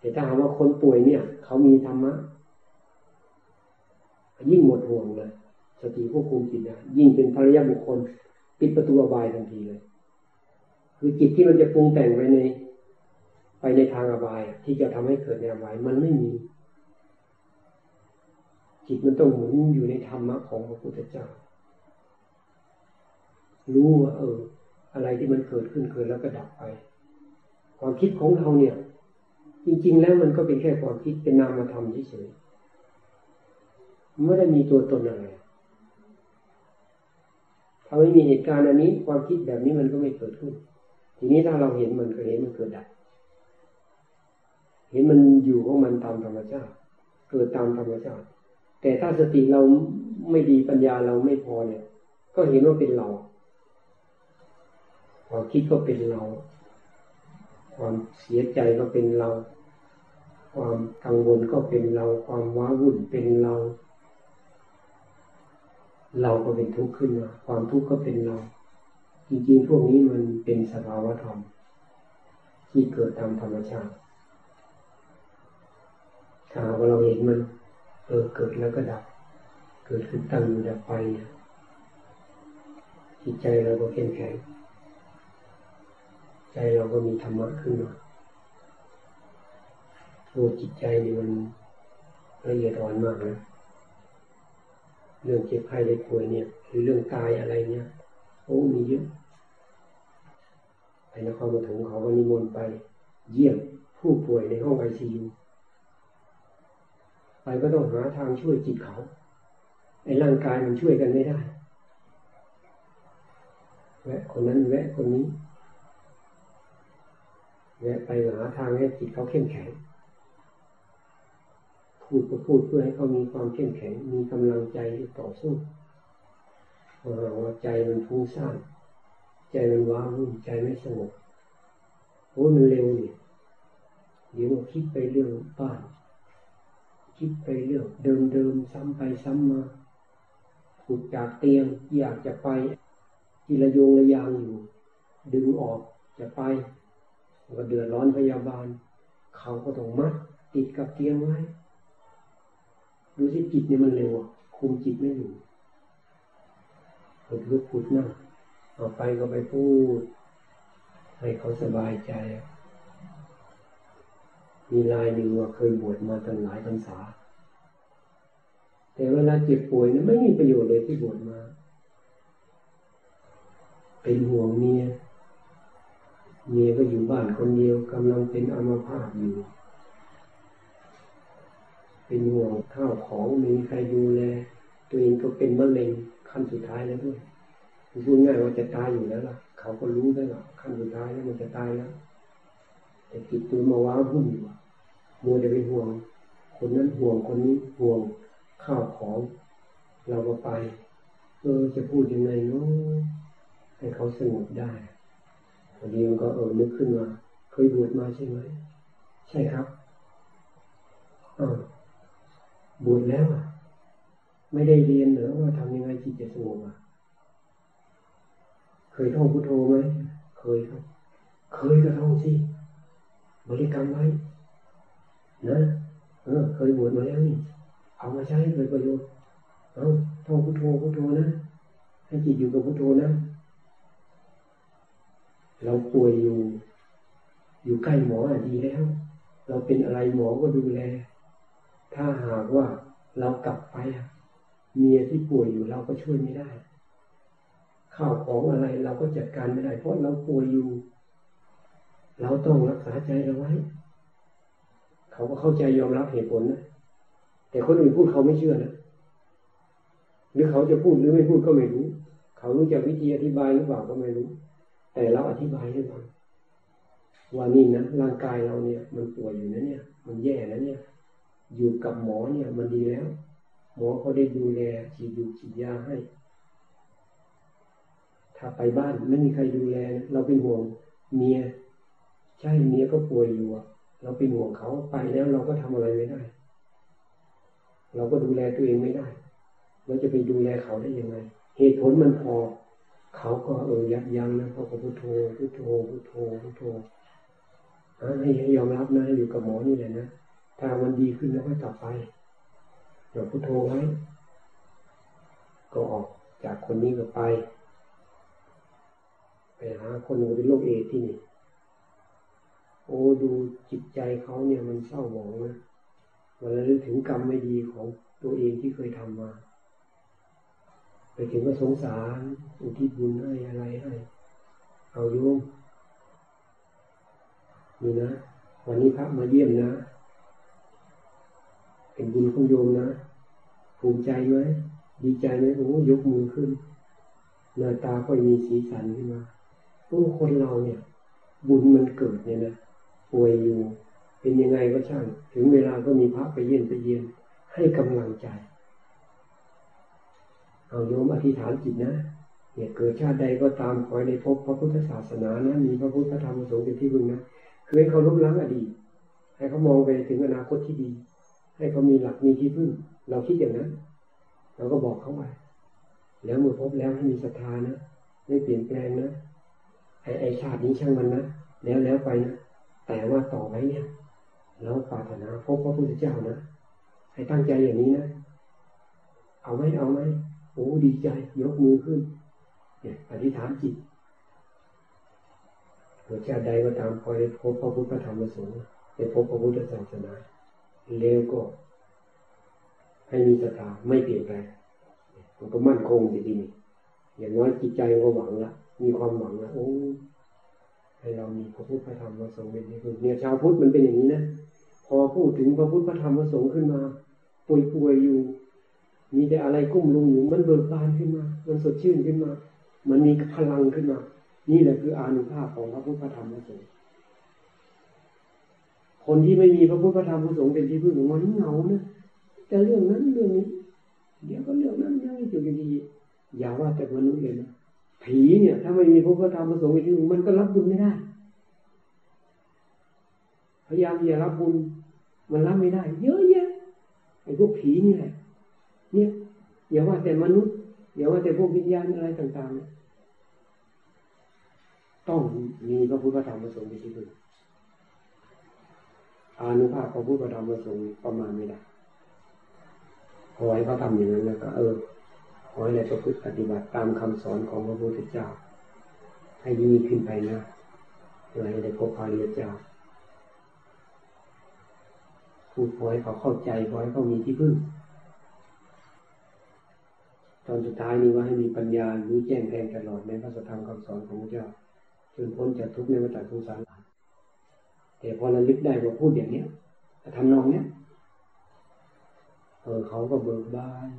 แต่ถ้าหากว่าคนป่วยเนี่ย เขามีธรรมะ ยิ่งหมดห่วงเลยสติควบคุมจิตนะยิ่งเป็นภรรยาบุคคล ปิดประตูอบายทันทีเลย คือจิตที่มันจะปรุงแต่งไปใน ไปในทางอบาย ที่จะทำให้เกิดในอบายมันไม่มี จิตมันต้องหมุนอยู่ในธรรมะของพระพุทธเจ้า รู้ว่าเออ อะไรที่มันเกิดขึ้นเกิดแล้วก็ดับไป ความคิดของเราเนี่ย จริง ๆ แล้วมันก็เป็นแค่ความคิดเป็นนามธรรมเฉยๆ ไม่ได้มีตัวตนอะไรถ้าไม่มีเหตุการณ์อันนี้ ความคิดแบบนี้มันก็ไม่เกิดขึ้น ทีนี้ถ้าเราเห็นมันก็เห็นมันเกิดดับเห็นมันอยู่ของมันตามธรรมชาติ เกิดตามธรรมชาติ แต่ถ้าสติเราไม่ดีปัญญาเราไม่พอเนี่ย ก็เห็นว่าเป็นเรา ความคิดก็เป็นเรา ความเสียใจก็เป็นเรา ความกังวลก็เป็นเรา ความว้าวุ่นเป็นเรา เราก็เป็นทุกข์ขึ้นมาความทุกข์ก็เป็นเรา จริงๆ พวกนี้มันเป็นสภาวะธรรมที่เกิดตามธรรมชาติถ้าว่าเราเห็นมันเออเกิดแล้วก็ดับ เกิดขึ้นตั้งอยู่ดับไปเนี่ยจิตใจเราก็เข้มแข็งใจเราก็มีธรรมะขึ้นมาโอ้จิตใจนี่มันละเอียดอ่อนมากนะ เรื่องเจ็บไข้ได้ป่วยเนี่ยหรือเรื่องกายอะไรเนี่ยโอ้มีเยอะไปนครปฐมเขาก็นิมนต์ไป เยี่ยมผู้ป่วยในห้องไอซียูไปก็ต้องหาทางช่วยจิตเขา ไอ้ร่างกายมันช่วยกันไม่ได้แวะคนนั้นแวะคนนี้แวะไปหาทางให้จิตเขาเข้มแข็ง พูดก็พูดเพื่อให้เขามีความเข้มแข็ง มีกำลังใจต่อสู้ว่าใจมันฟุ้งซ่านใจมันว้าวุ่นใจไม่สงบโอ้มันเร็วเนี่ยเดี๋ยวเราคิดไปเรื่องบ้านคิดไปเรื่องเดิมๆซ้ำไปซ้ำมาถูกจากเตียงอยากจะไปจิระโยงระยางอยู่ ดึงออกจะไปก็เดือดร้อนพยาบาล เขาก็ต้องมัดติดกับเตียงไว้ ดูที่จิตเนี่ยมันเร็วคุมจิตไม่อยู่ลุกลุกพุดนั่งออกไปก็ไปพูด ให้เขาสบายใจ มีลายหนึ่งว่าเคยบวชมาตั้งหลายพรรษา แต่เวลาเจ็บป่วยนะไม่มีประโยชน์เลยที่บวชมา เป็นห่วงเมียเมียก็อยู่บ้านคนเดียวกำลังเป็นอัมาพาตอยู่ เป็นห่วงข้าวของมีใครดูแล ตัวเองก็เป็นมะเร็งขั้นสุดท้ายแล้วด้วยพูดง่ายว่าจะตายอยู่แล้วล่ะ เขาก็รู้ได้หรอขั้นสุดท้ายแล้วมันจะตายแล้วแต่จิตตัวมาว้าวุ่นอยู่มัวจะไปห่วง คนนั้นห่วงคนนี้ห่วงข้าวของ เราก็ไปเออจะพูดยังไงเนาะให้เขาสงบได้พอดีมันก็เออนึกขึ้นมา เคยบวชมาใช่ไหม ใช่ครับอ่า บวชแล้วอะ ไม่ได้เรียนเหรอว่าทำยังไงจิตจะสงบอะเคยท่องพุทโธไหมเคยครับ เคยก็ท่องสิบริกรรมไว้นะเออ เคยบวชมาแล้วนี่เอามาใช้เลยประโยชน์เอาท่องพุทโธพุทโธนะให้จิตอยู่กับพุทโธนะ เราป่วยอยู่ อยู่ใกล้หมออะดีแล้ว เราเป็นอะไรหมอก็ดูแล ถ้าหากว่าเรากลับไปเมียที่ป่วยอยู่เราก็ช่วยไม่ได้ข้าวของอะไรเราก็จัดการไม่ได้ เพราะเราป่วยอยู่ เราต้องรักษาใจเราไว้ เขาก็เข้าใจยอมรับเหตุผลนะแต่คนอื่นพูดเขาไม่เชื่อนะหรือเขาจะพูดหรือไม่พูดก็ไม่รู้ เขารู้จักวิธีอธิบายหรือเปล่าก็ไม่รู้ แต่เราอธิบายให้ฟังว่านี่นะร่างกายเราเนี่ย มันป่วยอยู่นะเนี่ย มันแย่นะเนี่ย อยู่กับหมอเนี่ยมันดีแล้ว หมอเขาได้ดูแลฉีดอยู่ฉีดยาให้ ถ้าไปบ้านไม่มีใครดูแล เราเป็นห่วงเมียใช่เมียก็ป่วยอยู่อะเราเป็นห่วงเขาไปแล้วเราก็ทำอะไรไม่ได้ เราก็ดูแลตัวเองไม่ได้ เราจะไปดูแลเขาได้ยังไง เหตุผลมันพอ เขาก็เออยับยั้งนะเขาก็พุทโธพุทโธพุทโธพุทโธให้ยอมรับนะอยู่กับหมอนี่แหละนะ ถ้ามันดีขึ้นแล้วก็กลับไปเดี๋ยวพุทโธไว้ ก็ออกจากคนนี้ก็ไป ไปหาคนเป็นโรคเอดที่นี่โอ้ดูจิตใจเขาเนี่ยมันเศร้าหมองนะเวลาลึกถึงกรรมไม่ดีของตัวเองที่เคยทำมา ไปถึงก็สงสารอุทิศบุญให้อะไรให้ เอาโยมนี่นะ วันนี้พระมาเยี่ยมนะ เป็นบุญของโยมนะภูมิใจไหมดีใจไหมโอ้ยกมือขึ้นหน้าตาก็มีสีสันขึ้นมาโอ้คนเราเนี่ย บุญมันเกิดเนี่ยนะป่วยอยู่ เป็นยังไงก็ช่าง ถึงเวลาก็มีพระไปเยี่ยมไปเยี่ยมให้กำลังใจเอาโยมอธิษฐานจิตนะเนี่ยเกิดชาติใดก็ตามขอให้ได้พบพระพุทธศาสนานะมีพระพุทธธรรมประสงค์เป็นที่พึ่งนะคือให้เขาลบล้างอดีตให้เขามองไปถึงอนาคตที่ดี ให้เขามีหลักมีที่พึ่ง เราคิดอย่างนั้นเราก็บอกเขาไปแล้วเมื่อพบแล้วให้มีศรัทธานะไม่เปลี่ยนแปลงนะไอไอชาตินี้ช่างมันนะแล้วแล้วไปนะแต่ว่าต่อไปเนี่ยเราปรารถนาพบพระพุทธเจ้านะให้ตั้งใจอย่างนี้นะเอาไหมเอาไหมโอ้ดีใจ ยกมือขึ้นเนี่ยอธิษฐานจิตเกิดชาติใดก็ตามคอยได้พบพระพุทธธรรมประสงค์ได้พบพระพุทธศาสนา เร็วก็ ให้มีศรัทธาไม่เปลี่ยนแปลงมันก็มั่นคงจริงๆอย่างน้อยจิตใจก็หวังละมีความหวังละโอ้ให้เรามีพระพุทธพระธรรมพระสงฆ์เป็นที่พึ่งเนี่ยชาวพุทธมันเป็นอย่างนี้นะพอพูดถึงพระพุทธพระธรรมพระสงฆ์ขึ้นมาป่วยๆอยู่ มีแต่อะไรกุ้มลุงอยู่มันเบิกบานขึ้นมา มันสดชื่นขึ้นมา มันมีพลังขึ้นมา นี่แหละคืออานุภาพของพระพุทธพระธรรมพระสงฆ์ คนที่ไม่มีพระพุทธพระธรรมพระสงฆ์เป็นที่พึ่งมันเหงานะจะเรื่องนั้นเรื่องนี้ เดี๋ยวก็เรื่องนั้นเรื่องนี้อยู่ดีอย่าว่าแต่มนุษย์เลยนะผีเนี่ย ถ้าไม่มีพระพุทธธรรมประสงค์เป็นที่พึ่งมันก็รับบุญไม่ได้ พยายามอย่ารับบุญมันรับไม่ได้ เยอะแยะไอ้พวกผีนี่แหละเนี่ยอย่าว่าแต่มนุษย์อย่าว่าแต่พวกวิญญาณอะไรต่างๆ ต้องมีพระพุทธธรรมประสงค์เป็นที่พึ่ง อานุภาพพระพุทธธรรมประสงค์ประมาณไม่ได้ขอให้เขาทำอย่างนั้นแล้วก็เออขอให้เราประพฤติปฏิบัติตามคำสอนของพระพุทธเจ้า ให้ยิ่งขึ้นไปนะเพื่อให้ได้พบพระริยเจ้าพูดขอให้เขาเข้าใจขอให้เขามีที่พึ่ง ตอนสุดท้ายนี้ว่าให้มีปัญญารู้แจ้งแทงตลอดในพระธรรมคำสอนของพระเจ้าจนพ้นจากทุกข์ในวัฏสงสาร แต่พอเราลึกได้ว่าพูดอย่างเนี้ยทำนองเนี้ยเออเขาก็เบิกบาน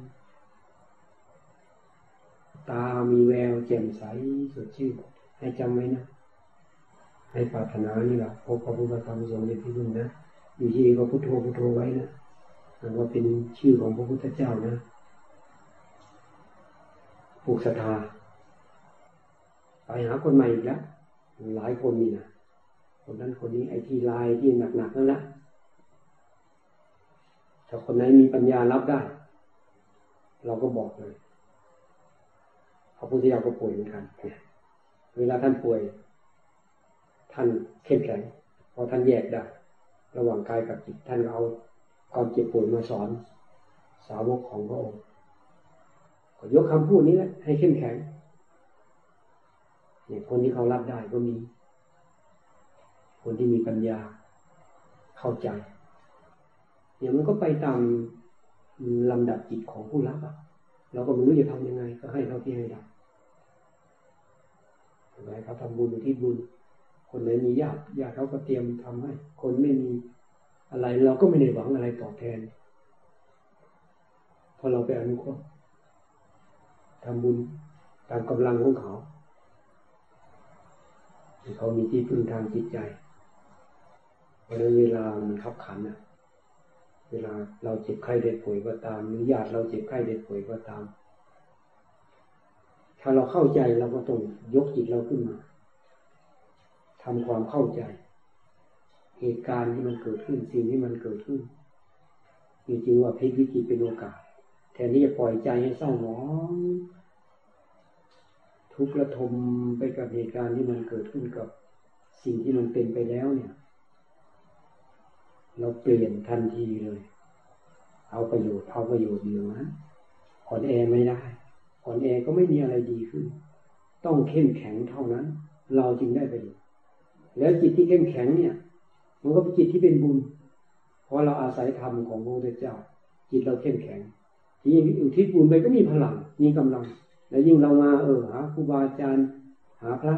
ตามีแววแจ่มใสสดชื่นให้จำไว้นะให้ปรารถนานี่แหละพบพระพุทธธรรมสงฆ์ในที่พึ่งนะอยู่ที่ก็พุทโธพุทโธไว้นะมันว่าเป็นชื่อของพระพุทธเจ้านะผูกศรัทธาไปหาคนใหม่อีกแล้วหลายคนนี่นะ คนนั้นคนนี้ไอ้ที่ลายที่หนักๆนั่นแหละถ้าคนไหนมีปัญญารับได้ เราก็บอกเลยพระพุทธเจ้าก็ป่วยเหมือนกันเวลาท่านป่วย ท่านเข้มแข็งพอท่านแยกได้ระหว่างกายกับจิตท่านเอาความเจ็บป่วยมาสอน สาวกของพระองค์ก็ยกคำพูดนี้แหละให้เข้มแข็งเนี่ยคนที่เขารับได้ก็มี คนที่มีปัญญาเข้าใจเนี่ยวมันก็ไปตามลำดับจิตของผู้รับอะเราก็ไม่รู้จะทำยังไง ก็ให้เราที่ให้ได้ทำไมเขาทำบุญอยู่ที่บุญ คนไหนมีญาติญาติเขาก็เตรียมทำให้ คนไม่มีอะไรเราก็ไม่ได้หวังอะไรตอบแทน พอเราไปอนุเคราะห์ทำบุญตามกำลังของเขา เขามีที่พึ่งทางจิตใจ เพราะนั้เวลามันขับขันอะเวลาเราเจ็บไข้เด็ดป่วยก็ตามหรือญาติเราเจ็บไข้เด็ดป่วยก็ตาม ถ้าเราเข้าใจเราก็ต้องยกจิตเราขึ้นมาทำความเข้าใจ เหตุการณ์ที่มันเกิดขึ้นสิ่งที่มันเกิดขึ้นจริงๆว่าพลิกวิกฤตเป็นโอกาสแทนที่จะปล่อยใจให้เศร้าหมอง ทุกข์ระทมไปกับเหตุการณ์ที่มันเกิดขึ้นกับสิ่งที่มันเป็นไปแล้วเนี่ย เราเปลี่ยนทันทีเลย เอาประโยชน์เอาประโยชน์อยู่นะอ่อนแอไม่ได้อ่อนแอก็ไม่มีอะไรดีขึ้น ต้องเข้มแข็งเท่านั้น เราจึงได้ประโยชน์แล้วจิตที่เข้มแข็งเนี่ย มันก็เป็นจิตที่เป็นบุญ เพราะเราอาศัยธรรมของพระพุทธเจ้า จิตเราเข้มแข็งที่อยู่ที่บุญไปก็มีพลังมีกำลัง แล้วยิ่งเรามาเออหาครูบาอาจารย์หาพระ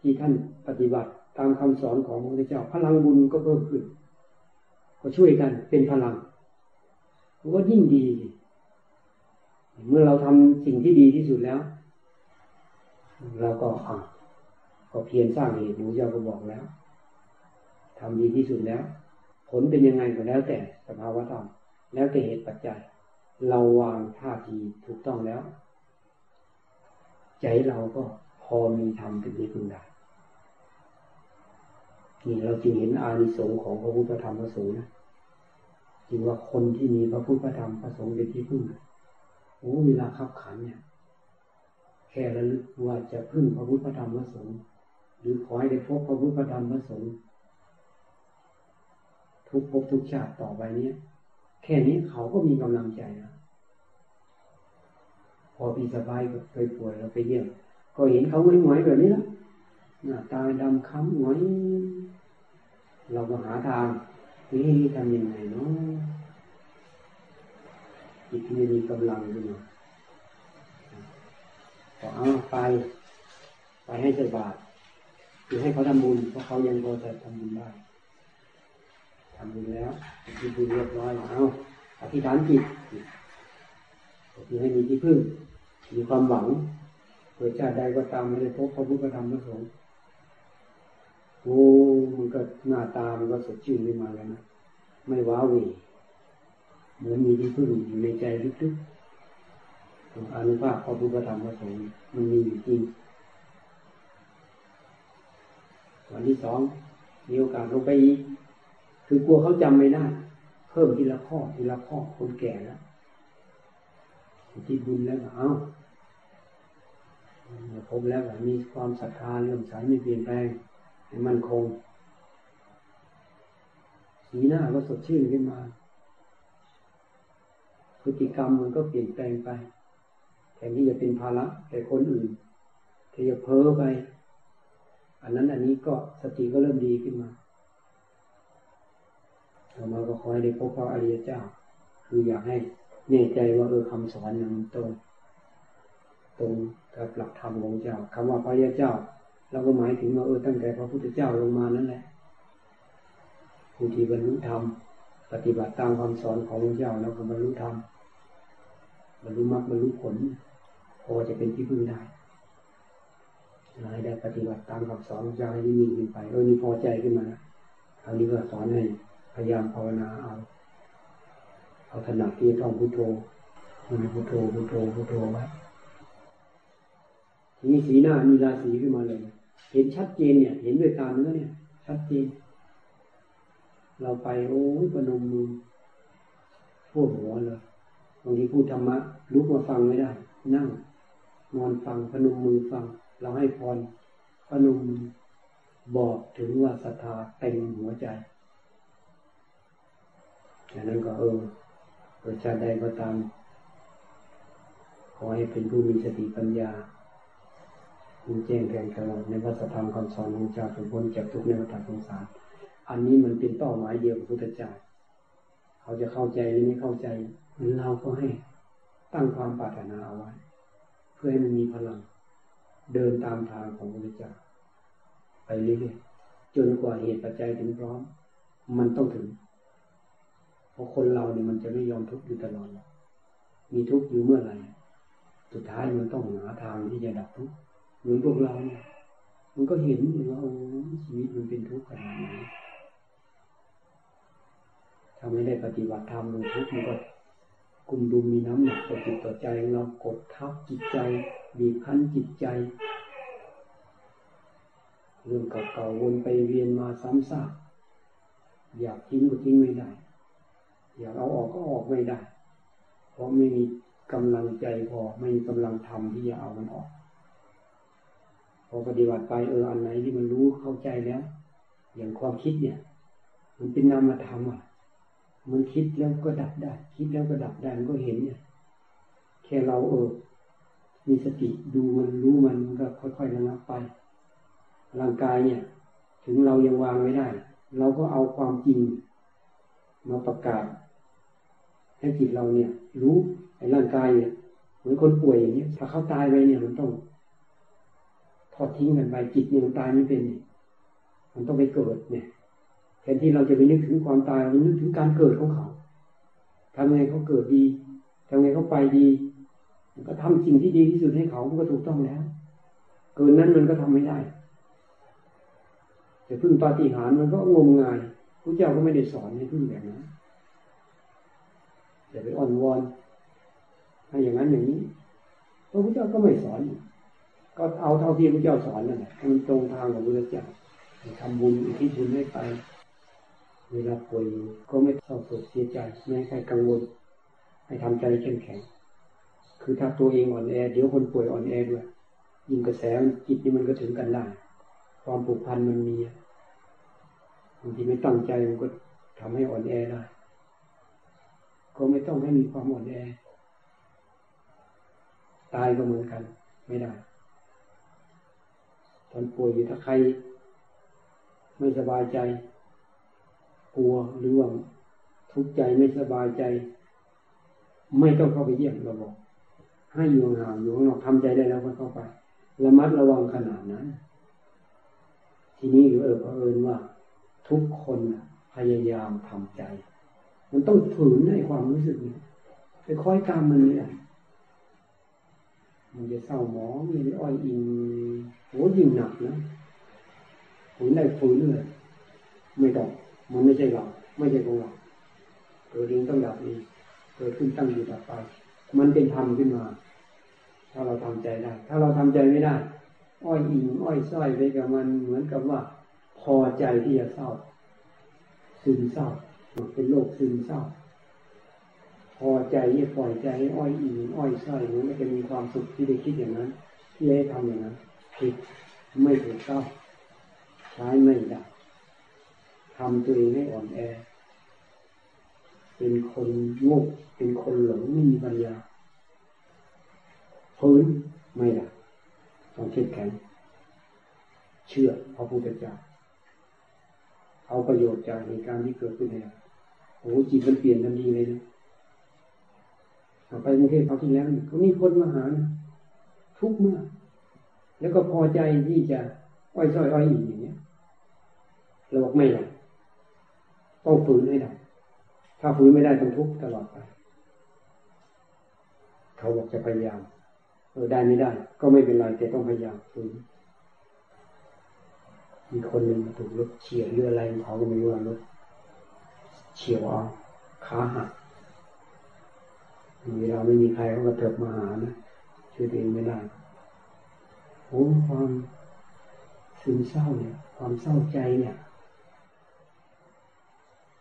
ที่ท่านปฏิบัติตามคำสอนของพระพุทธเจ้า พลังบุญก็เพิ่มขึ้น ก็ช่วยกันเป็นพลังมันก็ยิ่งดี เมื่อเราทำสิ่งที่ดีที่สุดแล้ว เราก็อ่าก็เพียรสร้างเหตุหนูเจ้าก็บอกแล้วทำดีที่สุดแล้ว ผลเป็นยังไงก็แล้วแต่สภาวะธรรมแล้วแต่เหตุปัจจัย เราวางท่าทีถูกต้องแล้ว ใจเราก็พอมีธรรมเป็นที่พึ่งได้ นี่เราจึงเห็นอานิสงส์ของพระพุทธธรรมพระสงฆ์นะจึงว่าคนที่มีพระพุทธธรรมพระสงฆ์เป็นที่พึ่งโอ้เวลาขับขันเนี่ย แค่ระลึกว่าจะพึ่งพระพุทธธรรมพระสงฆ์หรือขอให้ได้พบพระพุทธธรรมพระสงฆ์ทุกภพทุกชาติต่อไปเนี้ยแค่นี้เขาก็มีกำลังใจนะพอพี่สบายก็เคยป่วยเราไปเยี่ยมก็เห็นเขาหงอยแบบนี้ละ หน้าตาดำค้ำหงอยเราก็หาทางนี่ทำยังไงเนาะจิตที่มีกำลังขึ้นมาก็เอาไป ไปให้ใส่บาตรคือให้เขาทำบุญเพราะเขายังพอจะทำบุญได้ทำบุญแล้วที่บุญเรียบร้อยเอาอธิษฐานจิตคือให้มีที่พึ่ง มีความหวังเกิดชาติใดก็ตามไม่ได้พบพระพุทธธรรมพระสงฆ์ โอ้มันก็หน้าตามันก็สดชื่นขึ้นมาแล้วนะไม่ว้าวีเหมือนมีที่พึ่งอยู่ในใจลึกๆอนุภาพพระพุทธธรรมพระสงฆ์มันมีอยู่จริงวันที่สองมีโอกาสลงไปอีกคือกลัวเขาจำไม่ได้ เพิ่มทีละข้อทีละข้อคนแก่แล้วที่บุญแล้วเอาพบแล้วมีความศรัทธาเรื่องสายไม่เปลี่ยนแปลง ให้มันคง สีหน้าก็สดชื่นขึ้นมา พฤติกรรมมันก็เปลี่ยนแปลงไปแทนที่จะเป็นภาระแต่คนอื่นที่จะเพ้อไป อันนั้นอันนี้ก็สติก็เริ่มดีขึ้นมาเรามาก็คอยได้พบพระอริยเจ้า คืออยากให้แน่ใจว่าเออคำสอนนั้นตรง ตรงกับหลักธรรมของเจ้าคำว่าพระยาเจ้า เราก็หมายถึงว่าเออตั้งแต่พระพุทธเจ้าลงมานั่นแหละผู้ที่บรรลุธรรมปฏิบัติตามคำสอนของพระเจ้าแล้วก็บรรลุธรรมบรรลุมรรคบรรลุผลพอจะเป็นที่พึ่งได้ให้ได้ปฏิบัติตามคำสอนของเจ้าให้ยิ่งขึ้นไปเออมีพอใจขึ้นมาคราวนี้ก็สอนให้พยายามภาวนาเอาเอาถนัดที่ต้องพุทโธพุทโธพุทโธพุทโธไว้ทีนี้สีหน้ามีราศีขึ้นมาเลย เห็นชัดเจนเนี่ย เห็นด้วยตาเนื้อเนี่ย ชัดเจน เราไปโอ้ยปนมมือทั่วหัวเลยบางทีพูดธรรมะลุกมาฟังไม่ได้ นั่ง นอนฟังพนมมือฟัง เราให้พรพนมบอกถึงว่าศรัทธาเต็มหัวใจอย่างนั้นก็เออประชาใดก็ตามขอให้เป็นผู้มีสติปัญญา มีแจ้งแทงตลอดในวัฏธรรมคำสอนของเจ้าสุพ้นจากทุกในวัฏสงสาร อันนี้มันเป็นเป้าหมายเดียวกับพุทธเจ้าเขาจะเข้าใจหรือไม่เข้าใจเราก็ให้ตั้งความปรารถนาเอาไว้ เพื่อให้มันมีพลัง เดินตามทางของพระเจ้าไปเรื่อยๆจนกว่าเหตุปัจจัยถึงพร้อม มันต้องถึง เพราะคนเราเนี่ยมันจะไม่ยอมทุกข์อยู่ตลอดมีทุกข์อยู่เมื่อไหร่สุดท้ายมันต้องหาทางที่จะดับทุกข์ เหมือนพวกเราเนี่ยมันก็เห็นว่าโอ้ชีวิตมันเป็นทุกข์ขนาดไหนถ้าไม่ได้ปฏิบัติธรรมมันทุกข์มันก็กุมดุมมีน้ำหนักต่อจิตต่อใจเรากดทับจิตใจบีบคั้นจิตใจ เรื่องเก่าๆวนไปเวียนมาซ้ำซากอยากทิ้งก็ทิ้งไม่ได้ อยากเอาออกก็ออกไม่ได้ เพราะไม่มีกำลังใจพอไม่มีกำลังทำที่จะเอามันออก อปฏิบัติไปเอออันไหนที่มันรู้เข้าใจแล้ว อย่างความคิดเนี่ย มันเป็นนามธรรมอะ มันคิดแล้วก็ดับได้ คิดแล้วก็ดับได้มันก็เห็นเนี่ย แค่เราเออ มีสติดูมันรู้มันก็ค่อยๆระงับไป ร่างกายเนี่ย ถึงเรายังวางไม่ได้ เราก็เอาความจริงมาประกาศ ให้จิตเราเนี่ย รู้ไอ้ร่างกายเนี่ยเหมือนคนป่วยอย่างนี้ถ้าเขาตายไปเนี่ยมันต้อง ทอดทิ้งกันไปจิตนี่ยมันตายไม่เป็น มันต้องไปเกิดเนี่ยแทนที่เราจะไปนึกถึงความตายเรานึกถึงการเกิดของเขาทำไงเขาเกิดดีทำไงเขาไปดีก็ทำสิ่งที่ดีที่สุดให้เขามันก็ถูกต้องแล้ว เกินนั้นมันก็ทำไม่ได้จะพึ่งปาฏิหาริย์มันก็งมงายพระเจ้าก็ไม่ได้สอนให้พึ่งแบบนั้นอย่าไปอ่อนวอนให้อย่างนั้นอย่างนี้พระพุทธเจ้าก็ไม่สอน ก็เอาเท่าที่พระเจ้าสอนนั่นแหละให้มันตรงทางกับพระเจ้าทำบุญอุทิศบุญให้ไป เวลาป่วยก็ไม่เศร้าโศกเสียใจไม่ให้กังวล ให้ทำใจเข้มแข็ง คือถ้าตัวเองอ่อนแอ เดี๋ยวคนป่วยอ่อนแอด้วยยิ่งกระแสจิตนี่มันก็ถึงกันได้ความผูกพันมันมีบางทีไม่ตั้งใจมันก็ทำให้อ่อนแอได้ก็ไม่ต้องให้มีความอ่อนแอ ตายก็เหมือนกัน ไม่ได้ ตอนป่วยอยู่ถ้าใคร ไม่สบายใจ กลัวหรือว่าทุกข์ใจไม่สบายใจ ไม่ต้องเข้าไปเยี่ยมเราบอกให้อยู่ห่างอยู่ข้างนอกทำใจได้แล้วก็เข้าไประมัดระวังขนาดนั้น ทีนี้หรือเออเผอิญว่า ทุกคนพยายามทำใจ มันต้องฝืนในความรู้สึกนี้ไปค่อยตามมันเนี่ยมันจะเศร้าหมองมีอ้อยอิง โหยิ่งหนักนะฝืนได้ฝืนเลย ไม่ต้องมันไม่ใช่เรา ไม่ใช่ของเราเกิดเองต้องดับเองเกิดขึ้นตั้งอยู่ดับไป มันเป็นธรรมขึ้นมา ถ้าเราทำใจได้ ถ้าเราทำใจไม่ได้ อ้อยอิงอ้อยส้อยไปกับมันเหมือนกับว่า พอใจที่จะเศร้าซึมเศร้าเป็นโรคซึมเศร้า พอใจที่ปล่อยใจให้อ้อยอิงอ้อยส้อยมันจะมีความสุขที่ได้คิดอย่างนั้นที่ให้ทำอย่างนั้น ผิดไม่ถูกต้องใช้ไม่ได้ทำตัวเองให้อ่อนแอ เป็นคนโง่เป็นคนหลงไม่มีปัญญาพื้นไม่ได้ต้องเข้มแข็งเชื่อพระพุทธเจ้าเอาประโยชน์จากเหตุการณ์ที่เกิดขึ้นเนี่ยโอ้จิตมันเปลี่ยนทันทีเลยนะไปกรุงเทพเขาที่แล้วเขามีคนมาหา ทุกเมื่อ แล้วก็พอใจที่จะอ้อยซ้อยอ้อยอีกอย่างเนี้ยเราบอกไม่หรอกต้องฝืนให้ได้ถ้าฝืนไม่ได้ต้องทุกข์ตลอดไปเขาบอกจะพยายามเออได้ไม่ได้ ก็ไม่เป็นไรแต่ต้องพยายามฝืนมีคนหนึ่งถูกรถเฉียวเรืออะไรเขาก็ไม่รู้ว่ารถเฉียวเอาขาหักมีเวลาไม่มีใครเขาก็เถิบมาหานะช่วยตัวเองไม่ได้ โอ้ความซึมเศร้าเนี่ย ความเศร้าใจเนี่ย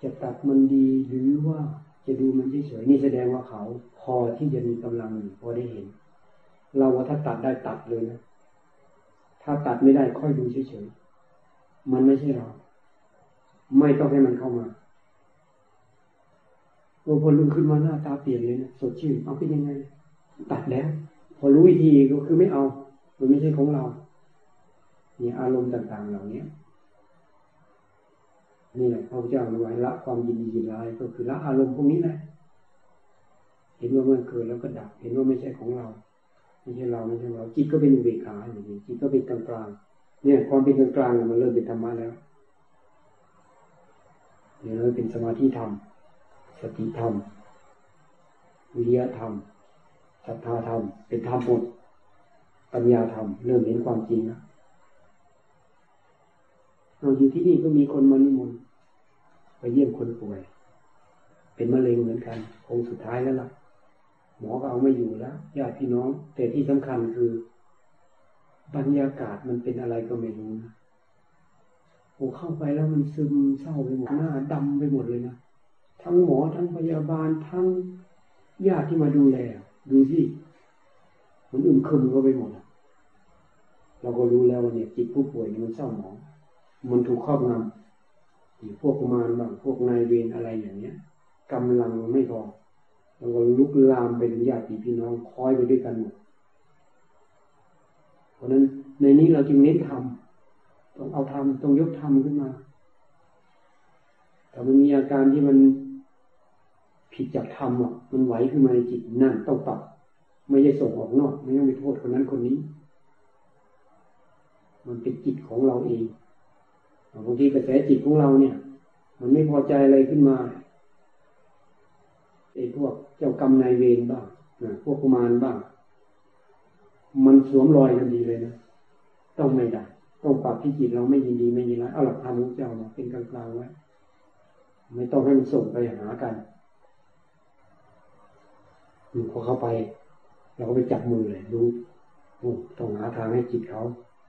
จะตัดมันดีหรือว่าจะดูมันเฉยๆนี่แสดงว่าเขาพอที่จะมีกำลังพอได้เห็น เราว่าถ้าตัดได้ตัดเลยนะถ้าตัดไม่ได้ค่อยดูเฉยๆมันไม่ใช่เรา ไม่ต้องให้มันเข้ามาโอ้พอลุกขึ้นมาหน้าตาเปลี่ยนเลยนะสดชื่นเอาเป็นยังไง ตัดแล้ว พอรู้วิธีก็คือไม่เอา มันไม่ใช่ของเรา เนี่ยอารมณ์ต่างๆ เหล่านี้นี่แหละพระพุทธเจ้าไว้ละความยินดียินร้ายก็คือละอารมณ์พวกนี้แหละเห็นว่ามันเกิดแล้วก็ดับ เห็นว่าไม่ใช่ของเราไม่ใช่เราไม่ใช่เราจิตก็เป็นอุเบกขาอย่างนี้จิตก็เป็นกลางกลางเนี่ยความเป็นกลางกลางมันเริ่มเป็นธรรมะแล้วเนี่ยเริ่มเป็นสมาธิธรรมสติธรรมวิริยธรรมศรัทธาธรรมเป็นธรรมหมด ปัญญาธรรมเริ่มเห็นความจริงแล้วเราอยู่ที่นี่ก็มีคนมานิมนต์ไปเยี่ยมคนป่วย เป็นมะเร็งเหมือนกันคงสุดท้ายแล้วล่ะ หมอก็เอาไม่อยู่แล้วญาติพี่น้อง แต่ที่สำคัญคือบรรยากาศมันเป็นอะไรก็ไม่รู้นะโอ้เข้าไปแล้วมันซึมเศร้าไปหมดหน้าดำไปหมดเลยนะทั้งหมอทั้งพยาบาลทั้งญาติที่มาดูแล ดูสิมันอึมครึมก็ไปหมด เราก็รู้แล้วว่าเนี่ยจิตผู้ป่วยมันเศร้าหมองมันถูกครอบงำพวกมารบ้างพวกนายเวรอะไรอย่างเนี้ยกำลังไม่พอเราก็ลุกลามไปถึงญาติพี่น้องคอยไปด้วยกันหมดเพราะนั้นในนี้เราจึงเน้นทำต้องเอาทำต้องยกทำขึ้นมาแต่มันมีอาการที่มันผิดจากธรรมอะมันไหวขึ้นมาในจิตนั่นต้องปรับไม่ได้ส่งออกนอก ไม่ต้องไปโทษคนนั้นคนนี้ มันเป็นจิตของเราเองบางทีกระแสจิตของเราเนี่ย มันไม่พอใจอะไรขึ้นมาไอ้พวกเจ้ากรรมนายเวรบ้างนะพวกกุมารบ้าง มันสวมรอยกันดีเลยนะต้องไม่ได้ต้องปรับที่จิตเราไม่ยินดีไม่ยินร้ายเอาหลักธรรมของเจ้ามาเป็นกลางๆไว้ไม่ต้องให้มันส่งไปหากันพอเข้าไป เราก็ไปจับมือเลยดูต้องหาทางให้จิตเขา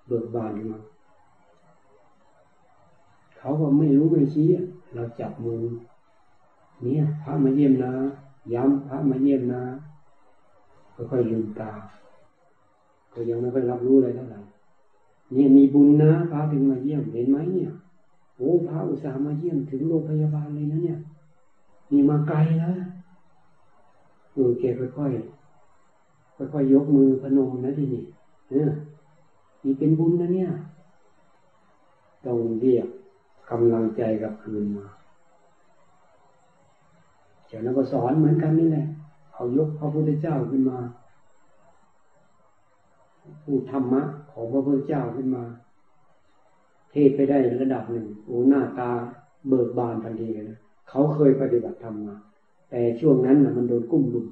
เบิกบานขึ้นมาเขาก็ไม่รู้ไม่ชี้เราจับมือ เนี่ยพระมาเยี่ยมนะ ย้ำพระมาเยี่ยมนะค่อยๆลืมตา ก็ยังไม่ค่อยรับรู้อะไรเท่าไหร่เนี่ยมีบุญนะพระถึงมาเยี่ยมเห็นไหมเนี่ยโอ้พระอุตส่าห์มาเยี่ยมถึงโรงพยาบาลเลยนะเนี่ยนี่มาไกลนะเออแกค่อยๆค่อยๆยกมือพนมนะทีนี้เนี่ย นี่เป็นบุญนะเนี่ยต้องเรียกกำลังใจกับคืนมาเจ้านักสอนเหมือนกันนี่แหละเอายกพระพุทธเจ้าขึ้นมาพูดธรรมะ ของพระพุทธเจ้าขึ้นมา เทศไปได้ระดับหนึ่งโอ้หน้าตาเบิกบานทันทีเลยนะเขาเคยปฏิบัติธรรมมา แต่ช่วงนั้นนะมันโดนกุ้มลุม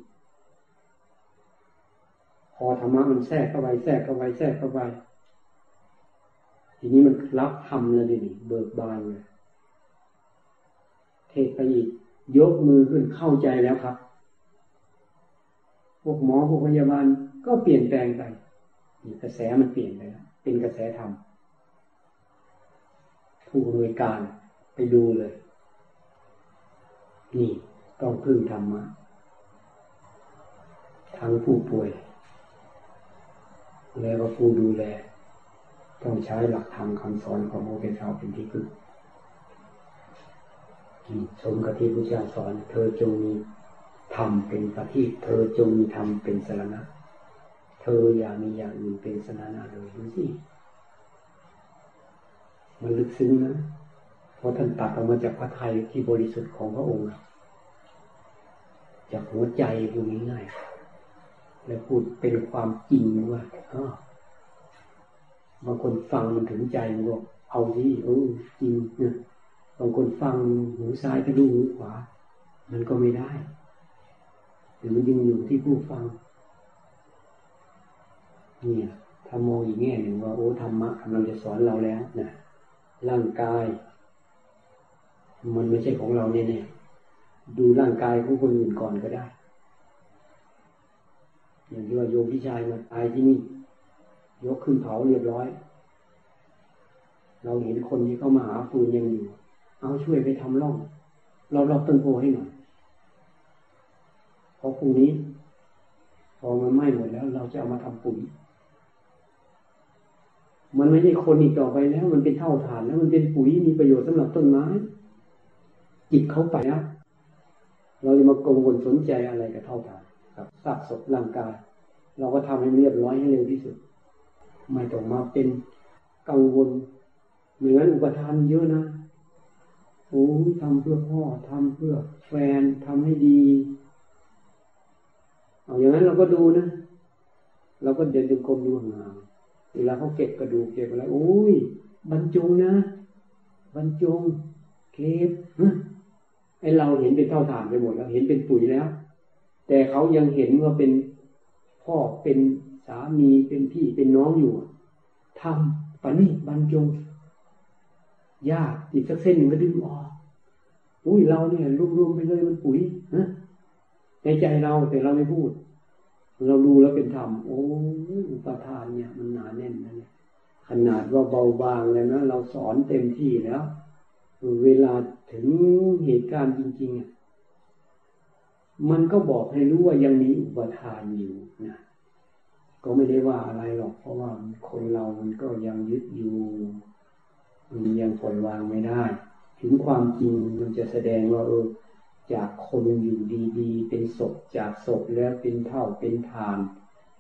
พอธรรมะมันแทรกเข้าไปแทรกเข้าไปแทรกเข้าไป ทีนี้มันรับทำแล้วดิเบิกบานเลยเทศไปอีกยกมือขึ้นเข้าใจแล้วครับ พวกหมอพวกพยาบาลก็เปลี่ยนแปลงไปกระแสมันเปลี่ยนไปแล้วเป็นกระแสธรรมผู้อำนวยการไปดูเลย นี่ต้องพึ่งธรรมะทั้งผู้ป่วย แล้วก็ผู้ดูแล ต้องใช้หลักธรรมคำสอนของพระพุทธเจ้าเป็นที่พึ่งสมกับที่พระเจ้าสอน เธอจงมีธรรมเป็นปฏิเธอจงมีธรรมเป็นสารณะ เธออย่ามีอย่างอื่นเป็นสารณะเลยดูสิมันลึกซึ้งนะเพราะท่านตัดออกมาจากพระไทยที่บริสุทธิ์ของพระองค์จากหัวใจพูดง่ายๆแล้วพูดเป็นความจริงว่า บางคนฟังมันถึงใจมันบอกเอาที่เออจริงนะบางคนฟังหูซ้ายจะดูหูขวา มันก็ไม่ได้หรือมันยังอยู่ที่ผู้ฟัง เนี่ยถ้ามองอีกแง่หนึ่งว่าโอ้ธรรมะกำลังจะสอนเราแล้วนะร่างกาย มันไม่ใช่ของเราแน่ๆดูร่างกายของคนอื่นก่อนก็ได้ อย่างที่ว่าโยมพี่ชายมาตายที่นี่ ยกขึ้นเผาเรียบร้อย เราเห็นคนที่เข้ามาหาฟืนยังอยู่ เอาช่วยไปทำร่องเราเราต้นโพให้หน่อยพอพรุ่งนี้ พอมันไหม้หมดแล้ว เราจะเอามาทำปุ๋ยมันไม่ใช่คนอีกต่อไปแล้ว มันเป็นเท่าฐานแล้ว มันเป็นปุ๋ยมีประโยชน์สำหรับต้นไม้จิตเขาไปแล้วเราจะมากังวลสนใจอะไรกับเท่าฐานกับซากศพร่างกาย เราก็ทำให้เรียบร้อยให้เร็วที่สุด ไม่ต้องมาเป็นกังวลเหมือนอุปทานเยอะนะโอ้ทำเพื่อพ่อทำเพื่อแฟนทำให้ดีเอาอย่างนั้นเราก็ดูนะเราก็เดินดูกรมดูห่าเวลาเขาเก็บกระดูกเก็บอะไรโอ้ยบรรจงนะบรรจงเก็บไอเราเห็นเป็นเท่าฐานไปหมดแล้ว เห็นเป็นปุ๋ยแล้ว แต่เขายังเห็นว่าเป็นพ่อเป็น สามีเป็นพี่เป็นน้องอยู่ทำปนี่บรรจงยากอีกสักเส้นหนึ่งก็ดึงออกอุ้ยเราเนี่ยรวมๆไปเลยมันปุ๋ยฮะในใจเราแต่เราไม่พูด เราดูแล้วเป็นธรรมโอ้อุปทานเนี่ย มันหนาแน่นนะเนี่ยขนาดว่าเบาบางเลยนะเราสอนเต็มที่แล้ว เวลาถึงเหตุการณ์จริงๆอะมันก็บอกให้รู้ว่ายังมีอุปทานอยู่นะ ก็ไม่ได้ว่าอะไรหรอก เพราะว่าคนเรามันก็ยังยึดอยู่มันยังปล่อยวางไม่ได้ ถึงความจริงมันจะแสดงว่าเออจากคนอยู่ดีๆ เป็นศพจากศพแล้วเป็นเท่าเป็นทาน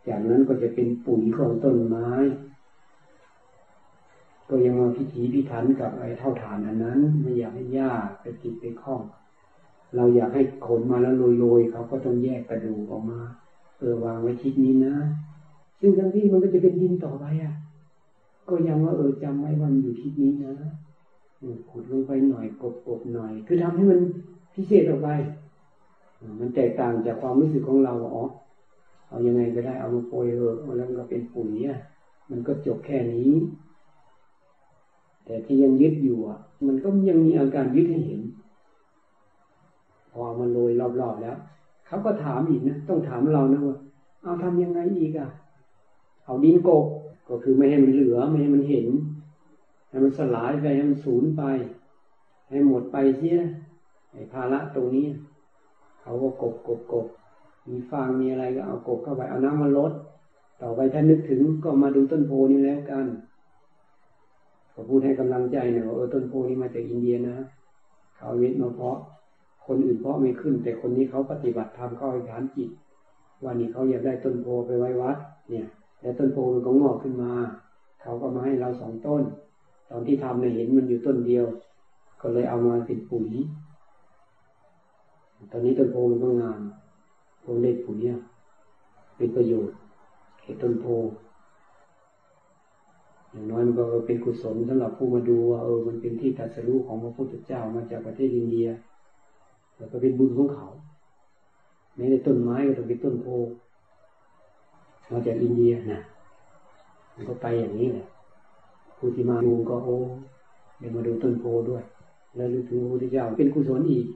จากนั้นก็จะเป็นปุ๋ยของต้นไม้ ก็ยังมาพิถีพิถันกับไอ้เท่าฐานอันนั้น ไม่อยากให้ยากไปติดไปคล้อง เราอยากให้ขนมาแล้วโรยๆเขาก็ต้องแยกกระดูกออกมาเออวางไว้ทิศนี้นะ ซึ่งทั้งที่มันก็จะเป็นดินต่อไปอะ ก็ยังว่าเออจำไว้วันอยู่ทิศนี้นะขุดลงไปหน่อยกบๆหน่อย คือทำให้มันพิเศษออกไป มันแตกต่างจากความรู้สึกของเราอ๋อเอายังไงก็ได้เอามาโปรยเออแล้วก็เป็นปุ๋ยอะมันก็จบแค่นี้ แต่ที่ยังยึดอยู่อะ มันก็ยังมีอาการยึดให้เห็น พอมันโรยรอบๆแล้วเขาก็ถามอีกนะต้องถามเรานะว่าเอาทำยังไงอีกอะ เอาดินกบก็คือไม่ให้มันเหลือไม่ให้มันเห็น ให้มันสลายไปให้มันสูญไป ให้หมดไปเสียไอ้ภาระตรงนี้เขาก็กบกบกบมีฟางมีอะไรก็เอากบเข้าไปเอาน้ำมาลด ต่อไปถ้านึกถึงก็มาดูต้นโพนี้แล้วกันก็พูดให้กำลังใจหน่อยว่าเออต้นโพนี้มาจากอินเดียนะเขาเวทมาเพาะ คนอื่นเพาะไม่ขึ้น แต่คนนี้เขาปฏิบัติธรรมเข้าฐานจิต วันนี้เขาอยากได้ต้นโพไปไว้วัด เนี่ย แล้วต้นโพมันก็งอกขึ้นมา เขาก็มาให้เราสองต้น ตอนที่ทำเนี่ยเห็นมันอยู่ต้นเดียว ก็เลยเอามาเป็นปุ๋ย ตอนนี้ต้นโพมันก็งามโพเล็กปุ๋ยเป็นประโยชน์เห็ต้นโพอย่างน้อยมันก็เป็นกุศลสำหรับผู้มาดูว่าเออมันเป็นที่ตัดสรู้ของพระพุทธเจ้ามาจากประเทศอินเดีย แล้วก็เป็นบุญของเขาแม้ในต้นไม้ก็ต้องเป็นต้นโพ มาจากอินเดียนะมันก็ไปอย่างนี้แหละผู้ที่มาดูก็โอ้เดี๋ยวมาดูต้นโพด้วย แล้วรู้ถึงพระพุทธเจ้าเป็นกุศลอีก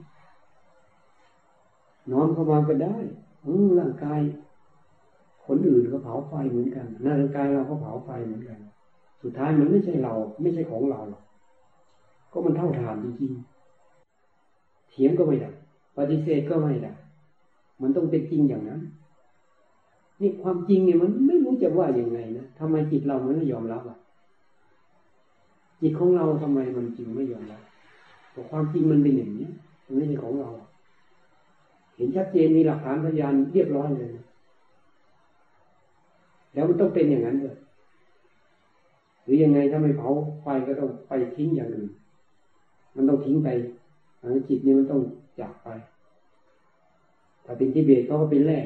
น้อมเข้ามาก็ได้อืร่างกาย คนอื่นก็เผาไฟเหมือนกันหน้าร่างกายเราก็เผาไฟเหมือนกัน สุดท้ายมันไม่ใช่เรา ไม่ใช่ของเราหรอกก็มันเท่าฐานจริงๆเถียงก็ไม่ได้ปฏิเสธก็ไม่ได้มันต้องเป็นจริงอย่างนั้น นี่ความจริงเนี่ยมันไม่รู้จะว่าอย่างไงนะทำไมจิตเรามันไม่ยอมรับอะ จิตของเราทำไมมันจริงไม่ยอมรับแต่ความจริงมันเป็นอย่างนี้มันไม่ใช่ของเรา เห็นชัดเจนมีหลักฐานพยานเรียบร้อยเลยแล้วมันต้องเป็นอย่างนั้นเลยหรือยังไงถ้าไม่เผาไฟก็ต้องไปทิ้งอย่างอื่น มันต้องทิ้งไปทางจิตนี่มันต้องจากไป ถ้าเป็นที่เบตเขาก็เป็นแร่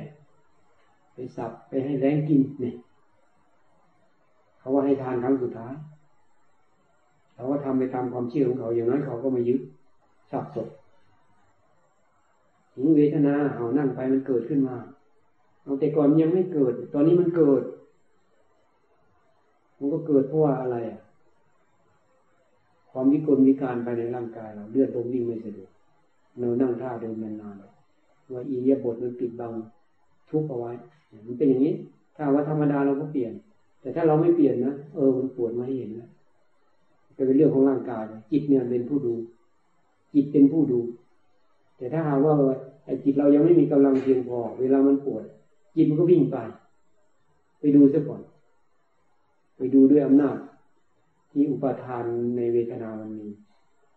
ไปสับไปให้แรงกินเนี่ยเขาว่าให้ทานครั้งสุดท้ายเขาก็ทำไปตามความเชื่อของเขาอย่างนั้นเขาก็มายึดสับสดถึงเวทนาเอานั่งไปมันเกิดขึ้นมาเอาแต่ก่อนยังไม่เกิด ตอนนี้มันเกิด มันก็เกิดเพราะว่าอะไรอะความวิกลวิการไปในร่างกายเราเลือดลมวิ่งไม่สะดวกเรานั่งท่าเดินนานๆว่าอีเยบทมันปิดบัง ทุกเอาไว้ มันเป็นอย่างนี้ ถ้าว่าธรรมดาเราก็เปลี่ยน แต่ถ้าเราไม่เปลี่ยนนะเออมันปวดมาให้เห็นแล้วเป็นเรื่องของร่างกายจิตเนี่ยเป็นผู้ดู จิตเป็นผู้ดู แต่ถ้าหากว่าไอ้จิตเรายังไม่มีกำลังเพียงพอ เวลามันปวด จิตมันก็วิ่งไป ไปดูซะก่อน ไปดูด้วยอำนาจ ที่อุปทานในเวทนามันมี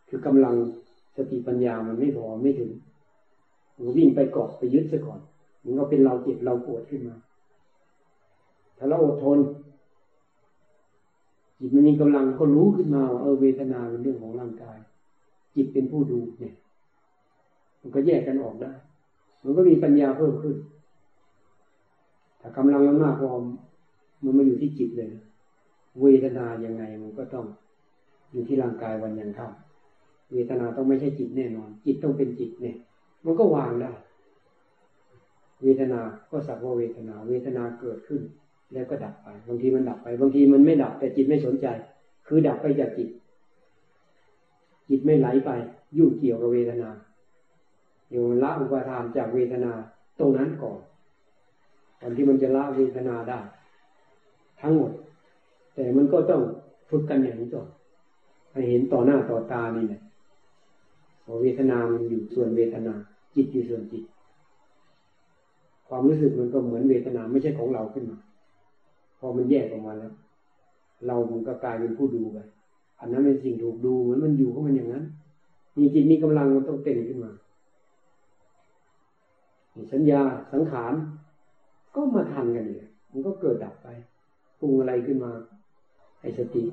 คือกำลังสติปัญญามันไม่พอไม่ถึงมันวิ่งไปเกาะไปยึดซะก่อน มันก็เป็นเราเจ็บเราปวดขึ้นมา ถ้าเราอดทนจิตมันมีกำลังก็รู้ขึ้นมาว่าเออเวทนาเป็นเรื่องของร่างกาย จิตเป็นผู้ดูเนี่ย มันก็แยกกันออกได้ มันก็มีปัญญาเพิ่มขึ้น ถ้ากำลังมันมากพอมันมาอยู่ที่จิตเลย เวทนายังไงมันก็ต้องอยู่ที่ร่างกายวันยังค่ำเวทนาต้องไม่ใช่จิตแน่นอน จิตต้องเป็นจิตเนี่ย มันก็วางได้ เวทนาก็สักว่าเวทนา เวทนาเกิดขึ้น แล้วก็ดับไป บางทีมันดับไป บางทีมันไม่ดับแต่จิตไม่สนใจ คือดับไปจากจิต จิตไม่ไหลไป ยุ่งเกี่ยวกับเวทนาอยู่ละอุปทานจากเวทนาตรงนั้นก่อนตอนที่มันจะละเวทนาได้ ทั้งหมด แต่มันก็ต้องฝึกกันอย่างนี้ก่อนให้เห็นต่อหน้าต่อตานี่แหละเวทนามันอยู่ส่วนเวทนา จิตอยู่ส่วนจิต ความรู้สึกมันก็เหมือนเวทนาไม่ใช่ของเราขึ้นมา พอมันแยกออกมาแล้ว เรามันก็กลายเป็นผู้ดูไปอันนั้นเป็นสิ่งถูกดูเหมือนมันอยู่ของมันอย่างนั้น มีจิตมีกำลังมันต้องเต่งขึ้นมาสัญญาสังขารก็มาทันกันเนี่ยมันก็เกิดดับไปปรุงอะไรขึ้นมาไอ้สติ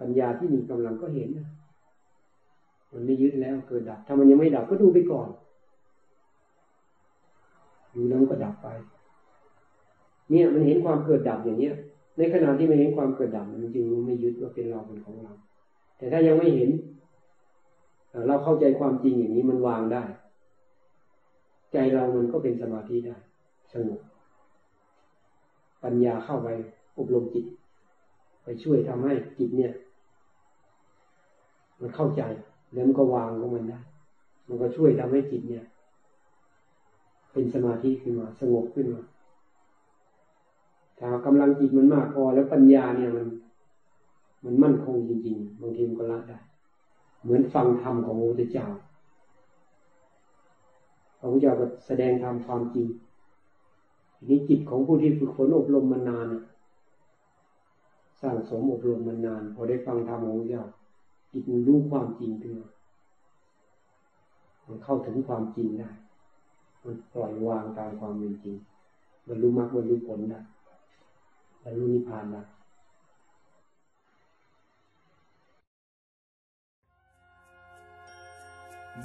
ปัญญาที่มีกำลังก็เห็นมันไม่ยึดแล้วเกิดดับ ถ้ามันยังไม่ดับก็ดูไปก่อน ดูแล้วก็ดับไป เนี่ยมันเห็นความเกิดดับอย่างเนี้ย ในขณะที่มันเห็นความเกิดดับมันจึงรู้ไม่ยึดว่าเป็นเราเป็นของเรา แต่ถ้ายังไม่เห็น เราเข้าใจความจริงอย่างนี้มันวางได้ ใจเรามันก็เป็นสมาธิได้สงบปัญญาเข้าไปอบรมจิต ไปช่วยทำให้จิตเนี่ย มันเข้าใจแล้วมันก็วางของมันได้ มันก็ช่วยทำให้จิตเนี่ย เป็นสมาธิขึ้นมาสงบขึ้นมาถ้ากำลังจิตมันมากพอแล้วปัญญาเนี่ยมัน มันมั่นคงจริงๆบางทีมันก็ละได้ เหมือนฟังธรรมของพระพุทธเจ้าพระพุทธเจ้าก็แสดงธรรมความจริงทีนี้จิตของผู้ที่ฝึกฝนอบรมมานานสร้างสมอบรมมานาน พอได้ฟังธรรมของพระเจ้าจิตมันรู้ความจริงขึ้นมามันเข้าถึงความจริงได้ มันปล่อยวางตามความเป็นจริงมันรู้มรรคมันรู้ผลได้บรรลุนิพพานได้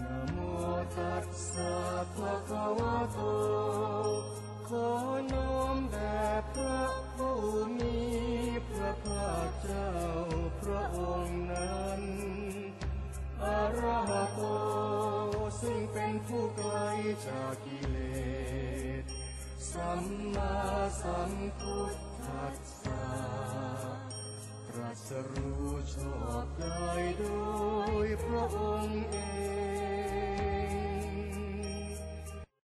นะโมตัสสะภะคะวะโตขอน้อมแด่พระผู้มีพระภาคเจ้าพระองค์นั้นอรหะโต ซึ่งเป็นผู้ไกลจากกิเลส สัมมาสัมพุทธัสสะตรัสรู้ชอบได้โดยพระองค์เอง